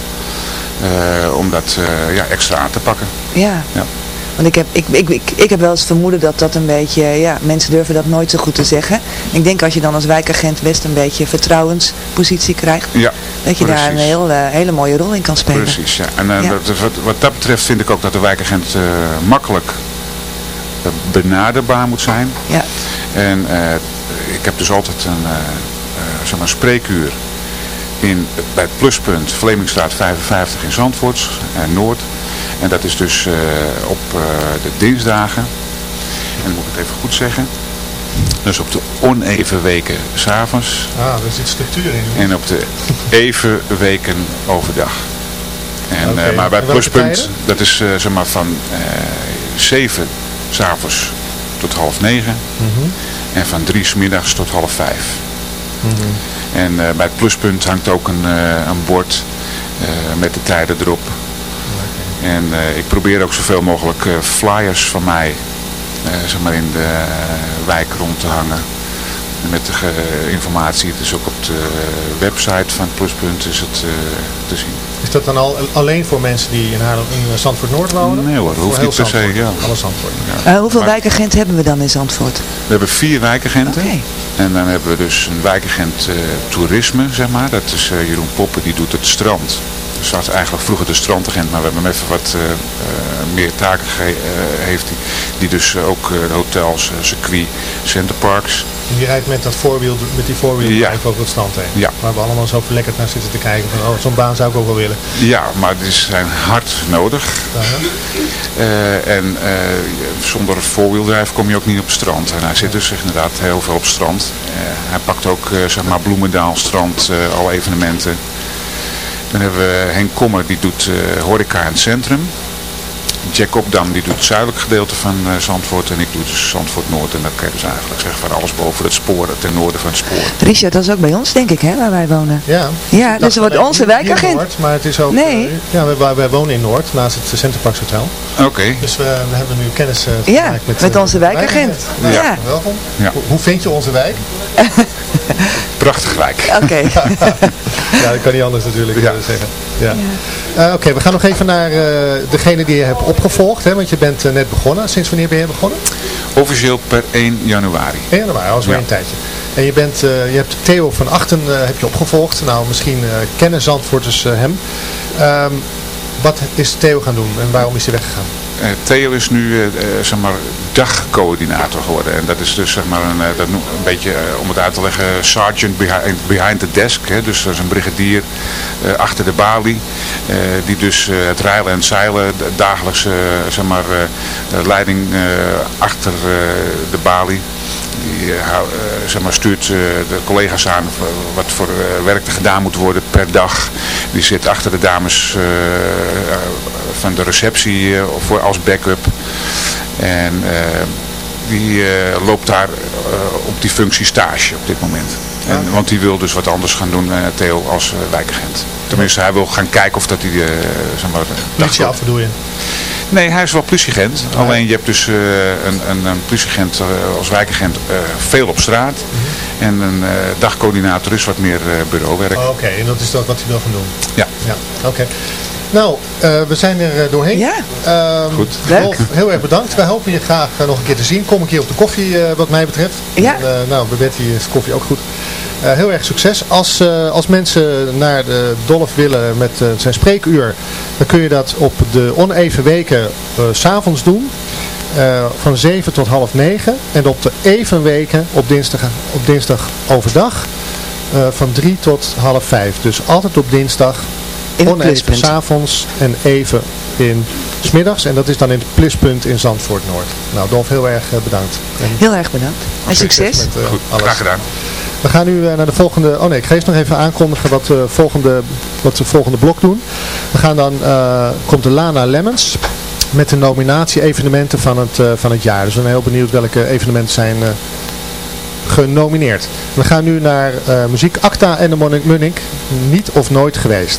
om dat ja, extra aan te pakken. Ja. ja. Want ik heb, ik, ik, ik, ik heb wel eens vermoeden dat dat een beetje, ja, mensen durven dat nooit zo goed te zeggen. Ik denk als je dan als wijkagent best een beetje vertrouwenspositie krijgt, ja, dat je precies. daar een heel, uh, hele mooie rol in kan spelen. Precies, ja. En uh, ja. Dat, wat, wat, dat betreft vind ik ook dat de wijkagent uh, makkelijk benaderbaar moet zijn. Ja. En ik heb dus altijd een, zeg maar spreekuur in, bij het pluspunt Vlemingstraat 55 in Zandvoort, Noord. En dat is dus uh, op uh, de dinsdagen. En dan moet ik het even goed zeggen. Dus op de oneven weken s'avonds. Ah, daar zit structuur in. En op de even weken overdag. En, okay. uh, maar bij pluspunt, dat is zeg maar van 7 s'avonds tot half 9. Mm -hmm. En van 3 s middags tot half 5. Mm -hmm. En bij het pluspunt hangt ook een, een bord met de tijden erop. En uh, ik probeer ook zoveel mogelijk uh, flyers van mij uh, zeg maar in de wijk rond te hangen. Met de informatie. Het is ook op de website van Pluspunt is het te zien. Is dat dan al alleen voor mensen die in, Haarlem, in Zandvoort Noord wonen? Nee hoor, hoeft niet per se. Ja. Alle Zandvoort. Ja. hoeveel maar, wijkagenten hebben we dan in Zandvoort? We hebben vier wijkagenten. Okay. En dan hebben we dus een wijkagent toerisme, zeg maar. Dat is Jeroen Poppen, die doet het strand. Was eigenlijk vroeger de strandagent, maar we hebben hem even wat uh, uh, meer taken uh, heeft hij. Die dus ook de hotels, circuit, centerparks. En die rijdt met dat voorwiel, met die voorwiel ja. over het strand heen. Ja. Waar we allemaal zo verlekkerd naar zitten te kijken van, oh, zo'n baan zou ik ook wel willen. Ja, maar die zijn hard nodig. -huh. en zonder voorwieldrijf kom je ook niet op het strand. En hij zit dus inderdaad heel veel op het strand. hij pakt ook, zeg maar, Bloemendaal strand, alle evenementen. Dan hebben we Henk Kommer, die doet uh, horeca in het centrum. Jack Opdam, die doet het zuidelijk gedeelte van uh, Zandvoort. En ik doe dus Zandvoort Noord. En dat kan je dus eigenlijk zeggen van alles boven het spoor, ten noorden van het spoor. Richard, dat is ook bij ons denk ik, hè, waar wij wonen. Ja. Ja, dus wordt onze wijkagent. Noord, maar het is ook... Nee. Uh, ja, wij, wij, wonen in Noord, naast het Centerparks Hotel. Oké. Okay. Dus we, we, hebben nu kennis uh, ja, met, met onze wijkagent. Nou, ja. ja. Welkom. Ja. Hoe, hoe vind je onze wijk? Prachtig wijk. Oké. Okay. ja, dat kan niet anders natuurlijk ja. zeggen. Ja. ja. Uh, Oké, okay, we gaan nog even naar uh, degene die je hebt opgevolgd. Hè, want je bent uh, net begonnen. Sinds wanneer ben je begonnen? Officieel per 1 januari. 1 januari, al is weer ja. een tijdje. En je, bent, je hebt Theo van Achten heb je opgevolgd. Nou, misschien kennen Zandvoorters hem. Um, wat is Theo gaan doen en waarom is hij weggegaan? Uh, Theo is nu uh, zeg maar dagcoördinator geworden. En dat is dus zeg maar een, dat een beetje, om het uit te leggen, sergeant behind, behind the desk. Hè? Dus dat is een brigadier achter de balie. die dus het rijlen en zeilen dagelijks zeg maar, leiding achter de balie. Die zeg maar, stuurt de collega's aan wat voor werk er gedaan moet worden per dag. Die zit achter de dames van de receptie voor, als backup. En die loopt daar op die functie stage op dit moment. En, want die wil dus wat anders gaan doen, Theo, als wijkagent. Tenminste, hij wil gaan kijken of dat hij... zeg maar, bedoel je? Nee, hij is wel politieagent. Nee. Alleen je hebt dus uh, een, een, een politieagent uh, als wijkagent uh, veel op straat. Mm -hmm. En een dagcoördinator is wat meer bureauwerk. Oh, Oké, okay. en dat is dat wat hij wil gaan doen? Ja. ja. Oké. Okay. Nou, we zijn er doorheen. Ja. Um, Goed. Rolf, heel erg bedankt. Wij hopen je graag nog een keer te zien. Kom een keer op de koffie wat mij betreft. Ja. En, nou, bij Betty is koffie ook goed. Uh, heel erg succes. Als, uh, als mensen naar de Dolf willen met uh, zijn spreekuur, dan kun je dat op de oneven weken s s'avonds doen. van 7 tot half 9. En op de even weken op dinsdag, op dinsdag overdag van 3 tot half 5. Dus altijd op dinsdag. In oneven s'avonds en even in smiddags. En dat is dan in het pluspunt in Zandvoort Noord. Nou Dolf, heel erg bedankt. En heel erg bedankt. En succes. Met, Goed, alles. graag gedaan. We gaan nu naar de volgende... Oh nee, ik ga eerst nog even aankondigen wat we volgende, wat we volgende blok doen. We gaan dan... Uh, komt de Lana Lemmens met de nominatie evenementen van het, uh, van het jaar. Dus we zijn heel benieuwd welke evenementen zijn uh, genomineerd. We gaan nu naar muziek Acta en de Munnik. Niet of nooit geweest.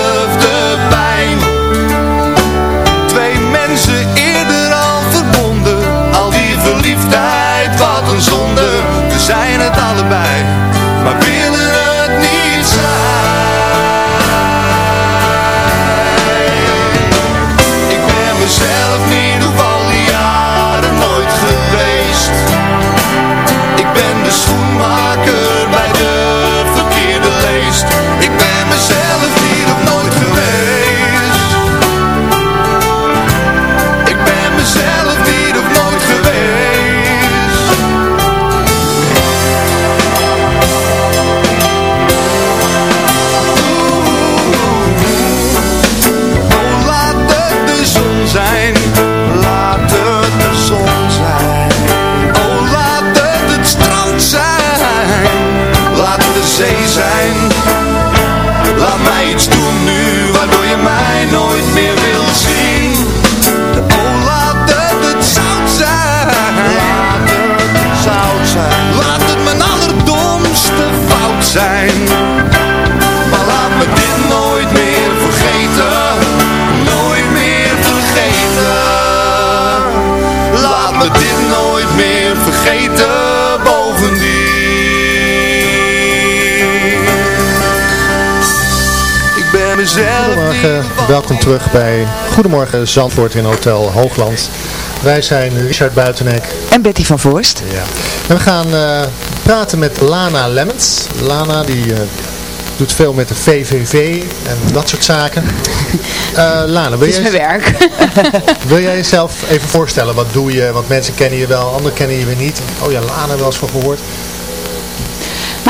Zee zijn. Laat mij iets doen nu, waardoor je mij nooit meer wilt zien. Welkom terug bij Goedemorgen Zandvoort in Hotel Hoogland. Wij zijn Richard Buitenek. En Betty van Voorst. Ja. En we gaan eh, praten met Lana Lemmens. Lana die eh, doet veel met de VVV en dat soort zaken. Eh, Lana, wil jij, werk. wil jij jezelf even voorstellen? Wat doe je? Want mensen kennen je wel, anderen kennen je weer niet. Oh ja, Lana wel eens van gehoord.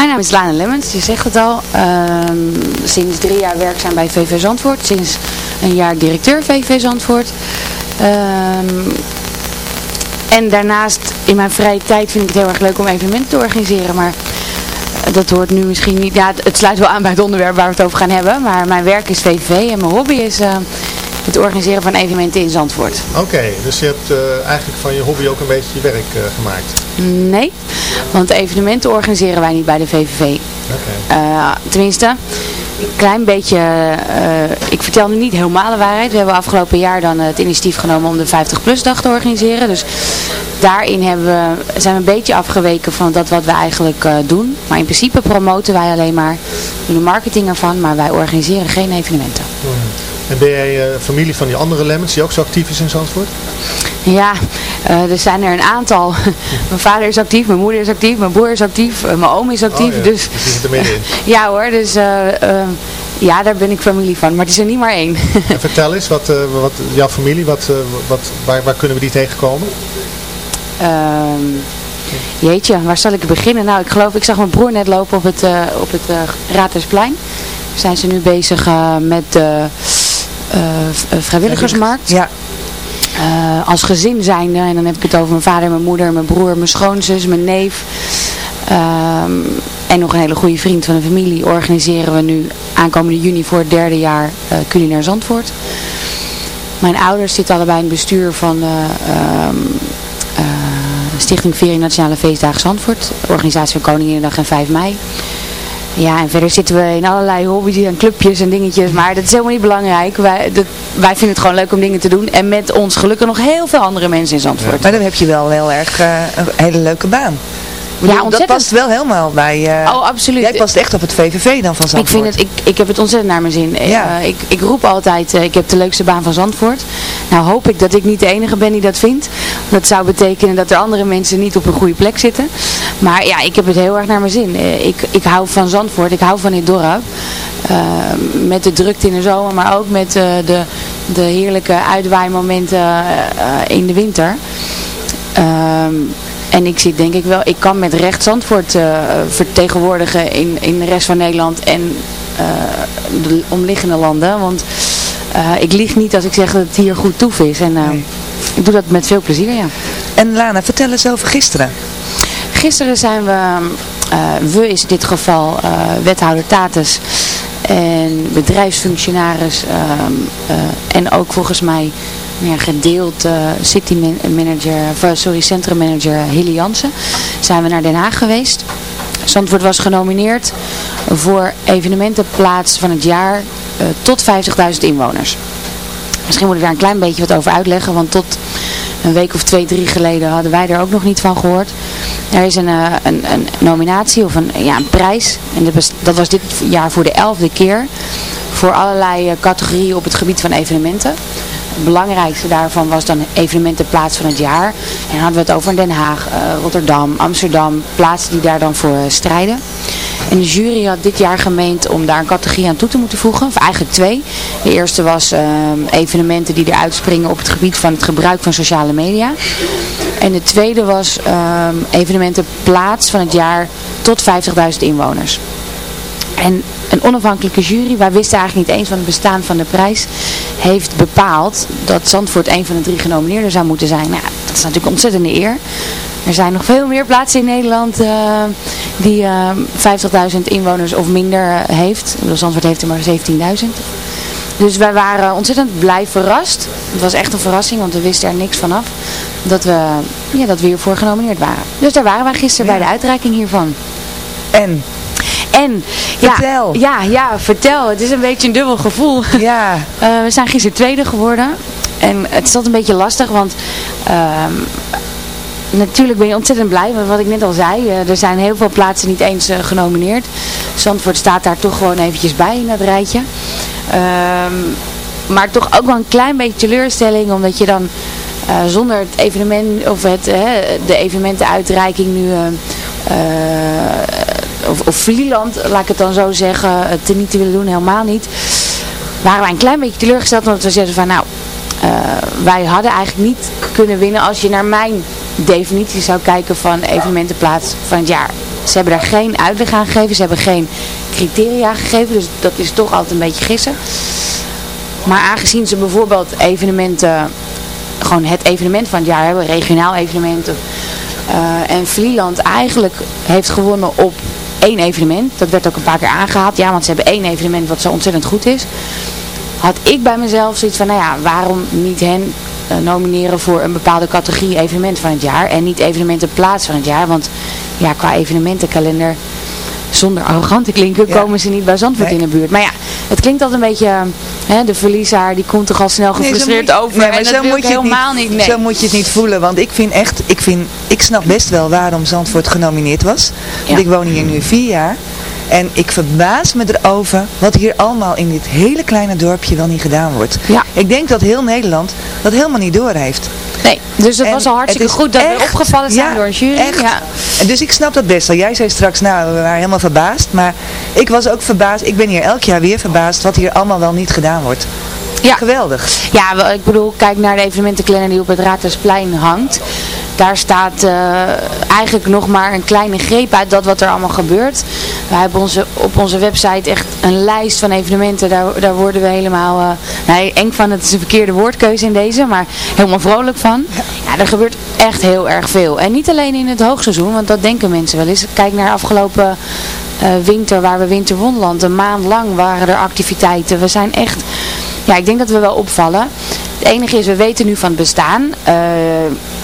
Mijn naam is Lana Lemmens, je zegt het al. Ehm, sinds drie jaar werkzaam bij VV Zandvoort. Sinds een jaar directeur VV Zandvoort. Ehm, en daarnaast in mijn vrije tijd vind ik het heel erg leuk om evenementen te organiseren. Maar dat hoort nu misschien niet... Ja, het, het sluit wel aan bij het onderwerp waar we het over gaan hebben. Maar mijn werk is VVV en mijn hobby is eh, het organiseren van evenementen in Zandvoort. Oké, dus je hebt eh, eigenlijk van je hobby ook een beetje je werk eh, gemaakt. Nee, want evenementen organiseren wij niet bij de VVV. Eh, tenminste, een klein beetje, eh, ik vertel nu niet helemaal de waarheid. We hebben afgelopen jaar dan het initiatief genomen om de 50PLUS dag te organiseren. Dus daarin hebben we, zijn we een beetje afgeweken van dat wat we eigenlijk eh, doen. Maar in principe promoten wij alleen maar, de marketing ervan, maar wij organiseren geen evenementen. En ben jij familie van die andere Lemmens die ook zo actief is in Zandvoort? Ja, er zijn er een aantal. mijn vader is actief, mijn moeder is actief, mijn broer is actief, eh, mijn oom is actief. Oh ja, dus, dus je zit er middenin. ja hoor, dus eh, eh, ja, daar ben ik familie van. Maar het is er niet maar één. En vertel eens, wat, eh, wat, jouw familie, wat, eh, wat, waar, waar kunnen we die tegenkomen? Ehm, jeetje, waar zal ik beginnen? Nou, ik geloof, ik zag mijn broer net lopen op het, eh, op het eh, Raadhuisplein. Zijn ze nu bezig eh, met de eh, eh, vrijwilligersmarkt. Ja. Eh, als gezin zijnde, en dan heb ik het over mijn vader, mijn moeder, mijn broer, mijn schoonzus, mijn neef. ehm, en nog een hele goede vriend van de familie organiseren we nu aankomende juni voor het derde jaar eh Culinair Zandvoort. Mijn ouders zitten allebei in het bestuur van ehm, eh, Stichting Viering Nationale Feestdagen Zandvoort. Organisatie van Koninginnedag en 5 mei. Ja, en verder zitten we in allerlei hobby's en clubjes en dingetjes. Maar dat is helemaal niet belangrijk. Wij, dat, wij vinden het gewoon leuk om dingen te doen. En met ons gelukkig nog heel veel andere mensen in Zandvoort. Maar dan heb je wel heel erg eh, een hele leuke baan. Ik bedoel, dat ontzettend. past wel helemaal bij... eh, Oh, absoluut. Jij past echt op het VVV dan van Ik, Zandvoort. vind het, ik, ik heb het ontzettend naar mijn zin. Ja. Eh, ik, ik roep altijd, eh, ik heb de leukste baan van Zandvoort. Nou hoop ik dat ik niet de enige ben die dat vindt. Dat zou betekenen dat er andere mensen niet op een goede plek zitten. Maar ja, ik heb het heel erg naar mijn zin. Ik, ik hou van Zandvoort, ik hou van dit dorp. Met de drukte in de zomer, maar ook met de, de heerlijke uitwaaimomenten in de winter. Ehm, en ik zit denk ik wel, ik kan met recht Zandvoort eh, vertegenwoordigen in, in de rest van Nederland en eh, de omliggende landen. Want eh, ik lieg niet als ik zeg dat het hier goed toef is. En ik doe dat met veel plezier, ja. En Lana, vertel eens over gisteren. Gisteren zijn we, we is in dit geval wethouder Tatus en bedrijfsfunctionaris ehm, eh, en ook volgens mij ja, gedeeld uh, city manager, of, sorry, centrum manager Hilly Jansen, zijn we naar Den Haag geweest. Zandvoort was genomineerd voor evenementenplaats van het jaar uh, tot 50.000 inwoners. Misschien moet ik daar een klein beetje wat over uitleggen, want tot een week of twee, drie geleden hadden wij er ook nog niet van gehoord. Er is een, een, een, nominatie of een, ja, een prijs, en dat, was dit jaar voor de elfde keer, voor allerlei categorieën op het gebied van evenementen. Het belangrijkste daarvan was dan evenementenplaats van het jaar. En dan hadden we het over Den Haag, uh, Rotterdam, Amsterdam, plaatsen die daar dan voor strijden. En de jury had dit jaar gemeend om daar een categorie aan toe te moeten voegen. Of eigenlijk twee. De eerste was uh, evenementen die eruit springen op het gebied van het gebruik van sociale media. En de tweede was uh, evenementen plaats van het jaar tot 50.000 inwoners. En een onafhankelijke jury, wij wisten eigenlijk niet eens van het bestaan van de prijs, heeft bepaald dat Zandvoort een van de drie genomineerden zou moeten zijn. Nou, dat is natuurlijk een ontzettende eer. Er zijn nog veel meer plaatsen in Nederland uh, die uh, 50.000 inwoners of minder uh, heeft. Zandvoort heeft er maar 17.000. Dus wij waren ontzettend blij verrast. Het was echt een verrassing, want we wisten er niks vanaf. Dat we, ja, dat we hiervoor genomineerd waren. Dus daar waren wij gisteren ja. bij de uitreiking hiervan. En? En, vertel. Ja, ja, ja, vertel. Het is een beetje een dubbel gevoel. Ja. uh, we zijn gisteren tweede geworden. En het is altijd een beetje lastig, want... Uh, natuurlijk ben je ontzettend blij, want wat ik net al zei, uh, er zijn heel veel plaatsen niet eens uh, genomineerd. Zandvoort staat daar toch gewoon eventjes bij in dat rijtje. Um, maar toch ook wel een klein beetje teleurstelling, omdat je dan uh, zonder het evenement, of het, de evenementenuitreiking nu of, of laat ik het dan zo zeggen, het niet te willen doen, helemaal niet. Waren wij een klein beetje teleurgesteld, omdat we zeggen van nou, uh, wij hadden eigenlijk niet kunnen winnen als je naar mijn definitie zou kijken van evenementenplaats van het jaar. Ze hebben daar geen uitleg aan gegeven, ze hebben geen criteria gegeven, dus dat is toch altijd een beetje gissen. Maar aangezien ze bijvoorbeeld evenementen, gewoon het evenement van het jaar hebben, regionaal evenement, uh, en Vlieland eigenlijk heeft gewonnen op één evenement. Dat werd ook een paar keer aangehaald. Ja, want ze hebben één evenement wat zo ontzettend goed is. Had ik bij mezelf zoiets van, nou ja, waarom niet hen uh, nomineren voor een bepaalde categorie evenement van het jaar. En niet evenementen plaats van het jaar. Want ja, qua evenementenkalender, zonder arrogant te klinken, ja. komen ze niet bij Zandvoort nee. in de buurt. Maar ja, het klinkt altijd een beetje, hè, de verliezer die komt toch al snel gefrustreerd nee, over. Nee, maar en zo moet je helemaal niet. Zo moet je het niet voelen, want ik vind echt, ik, vind, ik snap best wel waarom Zandvoort genomineerd was. Want ja. ik woon hier nu vier jaar. En ik verbaas me erover wat hier allemaal in dit hele kleine dorpje wel niet gedaan wordt. Ja. Ik denk dat heel Nederland dat helemaal niet door heeft. Nee, dus het en was al hartstikke goed dat echt, we opgevallen zijn ja, door een jury. Echt. Ja. En dus ik snap dat best wel. Jij zei straks, nou, we waren helemaal verbaasd. Maar ik was ook verbaasd. Ik ben hier elk jaar weer verbaasd wat hier allemaal wel niet gedaan wordt. Ja. Geweldig. Ja, ik bedoel, kijk naar de evenementenkalender die op het Raadhuisplein hangt. Daar staat uh, eigenlijk nog maar een kleine greep uit dat wat er allemaal gebeurt. We hebben onze, op onze website echt een lijst van evenementen. Daar, daar worden we helemaal, uh, nee, eng van, het is een verkeerde woordkeuze in deze, maar helemaal vrolijk van. Ja. er gebeurt echt heel erg veel. En niet alleen in het hoogseizoen, want dat denken mensen wel eens. Kijk naar afgelopen uh, winter, waar we Winterwonderland, een maand lang waren er activiteiten. We zijn echt, ja, ik denk dat we wel opvallen. Het enige is, we weten nu van het bestaan. Uh,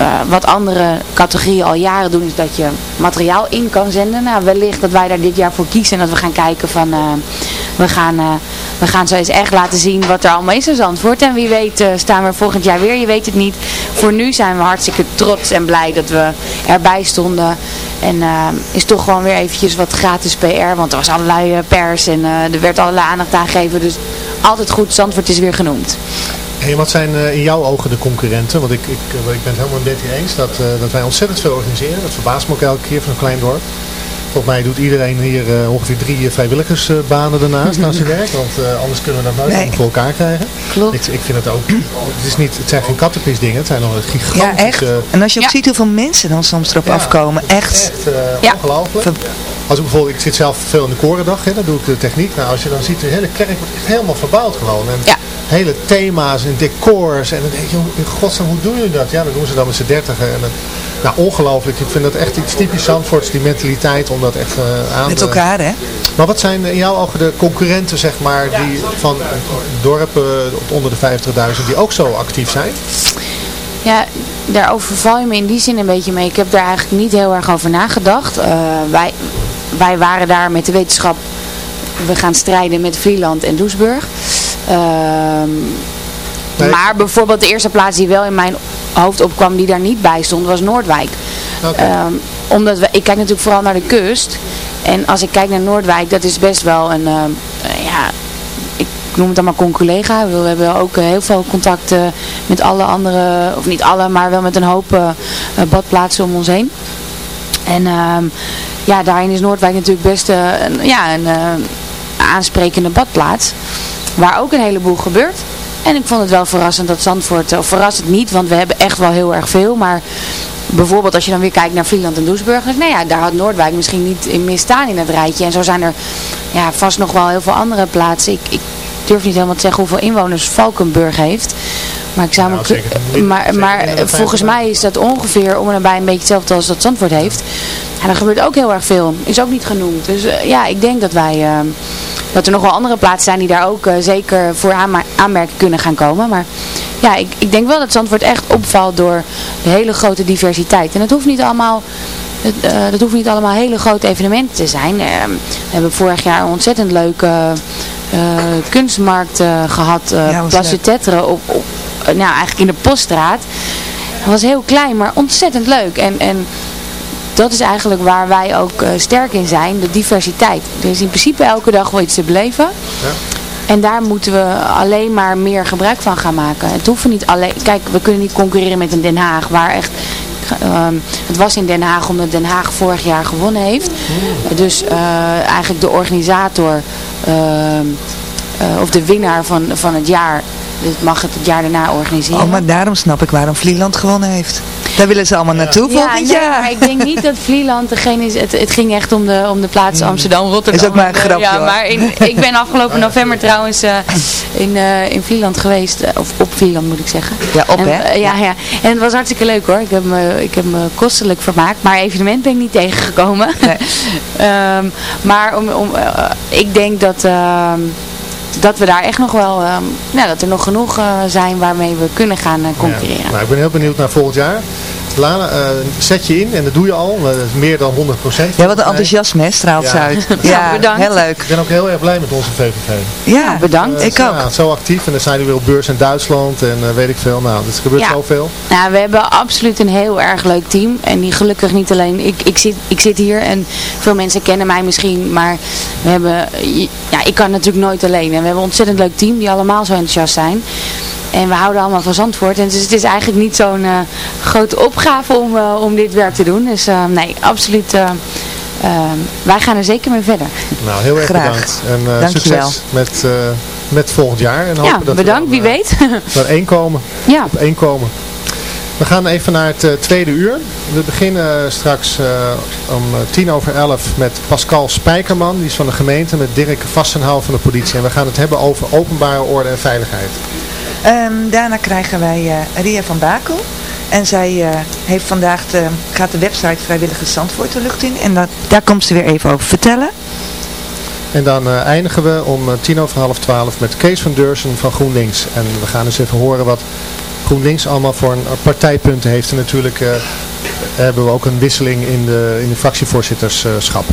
uh, wat andere categorieën al jaren doen, is dat je materiaal in kan zenden. Nou, wellicht dat wij daar dit jaar voor kiezen en dat we gaan kijken van... Uh, we gaan, we gaan zo eens echt laten zien wat er allemaal is in Zandvoort. En wie weet staan we volgend jaar weer, je weet het niet. Voor nu zijn we hartstikke trots en blij dat we erbij stonden. En is toch gewoon weer eventjes wat gratis PR, want er was allerlei pers en er werd allerlei aandacht aan gegeven. Dus altijd goed, Zandvoort is weer genoemd. Hey, wat zijn uh, in jouw ogen de concurrenten? Want ik, ik, uh, ik ben het helemaal met je eens dat, uh, dat wij ontzettend veel organiseren. Dat verbaast me ook elke keer van een klein dorp. Volgens mij doet iedereen hier ongeveer drie vrijwilligersbanen daarnaast naast zijn werk. Want anders kunnen we dat nooit nee. voor elkaar krijgen. Klopt. Ik, ik vind het ook, het, is niet, het zijn geen kattenpis dingen, het zijn nog gigantische... Ja, echt. En als je ook ja. ziet hoeveel mensen dan soms erop ja, afkomen. Echt. Echt ja. ongelooflijk. Als ik bijvoorbeeld, ik zit zelf veel in de korendag, hè, dan doe ik de techniek. Nou, als je dan ziet, de hele kerk wordt echt helemaal verbouwd gewoon. En ja. Hele thema's en decors. En dan denk je, in godsnaam, hoe doen jullie dat? Ja, dat doen ze dan met z'n dertigen. En dan Nou, ongelooflijk. Ik vind dat echt iets typisch Zandvoorts, die mentaliteit om dat echt uh, aan Met elkaar, hè? Maar wat zijn in jouw ogen de concurrenten, zeg maar, die van dorpen onder de 50.000 die ook zo actief zijn? Ja, daar overval je me in die zin een beetje mee. Ik heb daar eigenlijk niet heel erg over nagedacht. Uh, wij, wij waren daar met de wetenschap, we gaan strijden met Vlieland en Doesburg. Ehm Nee. Maar bijvoorbeeld de eerste plaats die wel in mijn hoofd opkwam, die daar niet bij stond, was Noordwijk. Okay. Um, omdat we, ik kijk natuurlijk vooral naar de kust. En als ik kijk naar Noordwijk, dat is best wel een, uh, ja, ik noem het dan maar con-collega. We hebben ook heel veel contacten met alle andere, of niet alle, maar wel met een hoop uh, badplaatsen om ons heen. En um, ja, daarin is Noordwijk natuurlijk best uh, een, ja, een aansprekende badplaats. Waar ook een heleboel gebeurt. En ik vond het wel verrassend dat Zandvoort, of verrassend niet, want we hebben echt wel heel erg veel. Maar bijvoorbeeld als je dan weer kijkt naar Vlieland en Doesburg, nou ja, daar had Noordwijk misschien niet in meer staan in het rijtje. En zo zijn er ja, vast nog wel heel veel andere plaatsen. Ik durf niet helemaal te zeggen hoeveel inwoners Valkenburg heeft. Maar, ik zou Nou, me, maar, maar volgens mij is dat ongeveer om en nabij een beetje hetzelfde als dat Zandvoort heeft. En er gebeurt ook heel erg veel. Is ook niet genoemd. Dus eh, ja, ik denk dat wij... eh, dat er nog wel andere plaatsen zijn die daar ook eh, zeker voor aanmerking kunnen gaan komen. Maar ja, ik, ik denk wel dat Zandvoort echt opvalt door de hele grote diversiteit. En het hoeft niet allemaal... Het, dat hoeft niet allemaal hele grote evenementen te zijn. We hebben vorig jaar een ontzettend leuke kunstmarkt eh, gehad. eh Ja. Tetre op, op, eh, nou, eigenlijk in de poststraat. Het was heel klein, maar ontzettend leuk. En, en dat is eigenlijk waar wij ook eh, sterk in zijn, de diversiteit. Er is in principe elke dag wel iets te beleven. En daar moeten we alleen maar meer gebruik van gaan maken. Het hoeven niet alleen... Kijk, we kunnen niet concurreren met een Den Haag, waar echt... ehm, het was in Den Haag omdat Den Haag vorig jaar gewonnen heeft. Dus eh, eigenlijk de organisator ehm, eh, of de winnaar van, van het jaar, dit mag het het jaar daarna organiseren. Oh, maar daarom snap ik waarom Vlieland gewonnen heeft. Daar willen ze allemaal naartoe Ja, volgend nee, jaar. maar ik denk niet dat Vlieland degene is. Het, het ging echt om de, om de plaats Amsterdam, Rotterdam. Is ook maar een grapje, Ja, hoor. maar in, ik ben afgelopen november trouwens eh, in, eh, in Vlieland geweest. eh, of op Vlieland moet ik zeggen. Ja, op en, hè? eh, ja, ja. En het was hartstikke leuk hoor. Ik heb me, ik heb me kostelijk vermaakt. Maar evenement ben ik niet tegengekomen. Ehm, maar om, om, eh, ik denk dat... ehm, dat we daar echt nog wel, ehm, nou, dat er nog genoeg eh, zijn waarmee we kunnen gaan eh, concurreren. Nou, ik ben heel benieuwd naar volgend jaar. Lana, eh, zet je in en dat doe je al. meer dan 100 procent. Ja, wat een enthousiasme hè, straalt ze uit. Ja, bedankt. heel leuk. Ik ben ook heel erg blij met onze VVV. Ja, bedankt. Eh, Ik ook. Ja, zo actief. En dan zijn we weer op beurs in Duitsland en eh, weet ik veel. Nou, er gebeurt Ja. zoveel. Nou, we hebben absoluut een heel erg leuk team. En die gelukkig niet alleen... Ik, ik, zit, ik zit hier en veel mensen kennen mij misschien. Maar we hebben... Ja, ik kan natuurlijk nooit alleen. En we hebben een ontzettend leuk team die allemaal zo enthousiast zijn. En we houden allemaal van Zandvoort. En dus het is eigenlijk niet zo'n eh, grote opgave om, eh, om dit werk te doen. Dus eh, nee, absoluut... wij gaan er zeker mee verder. Nou, heel erg Graag. bedankt. En eh, succes met, eh, met volgend jaar. En Ja, hopen dat bedankt. we Wie dan, weet. naar één komen. Ja. Op één komen. We gaan even naar het eh, tweede uur. We beginnen straks eh, om eh, tien over elf met Pascal Spijkerman. Die is van de gemeente met Dirk Vastenhouw van de politie. En we gaan het hebben over openbare orde en veiligheid. Ehm, daarna krijgen wij Ria van Bakel. En zij heeft vandaag de, gaat de website Vrijwilligers Zandvoort de lucht in. En dat, daar komt ze weer even over vertellen. En dan eindigen we om tien over half twaalf met Kees van Deursen van GroenLinks. En we gaan eens even horen wat GroenLinks allemaal voor een partijpunten heeft. En natuurlijk eh, hebben we ook een wisseling in de, in de fractievoorzitterschap.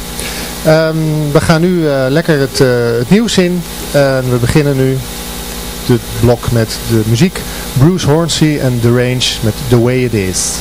Ehm, we gaan nu eh, lekker het, eh, het nieuws in. En we beginnen nu het blok met de muziek. Bruce Hornsey en The Range met The Way It Is.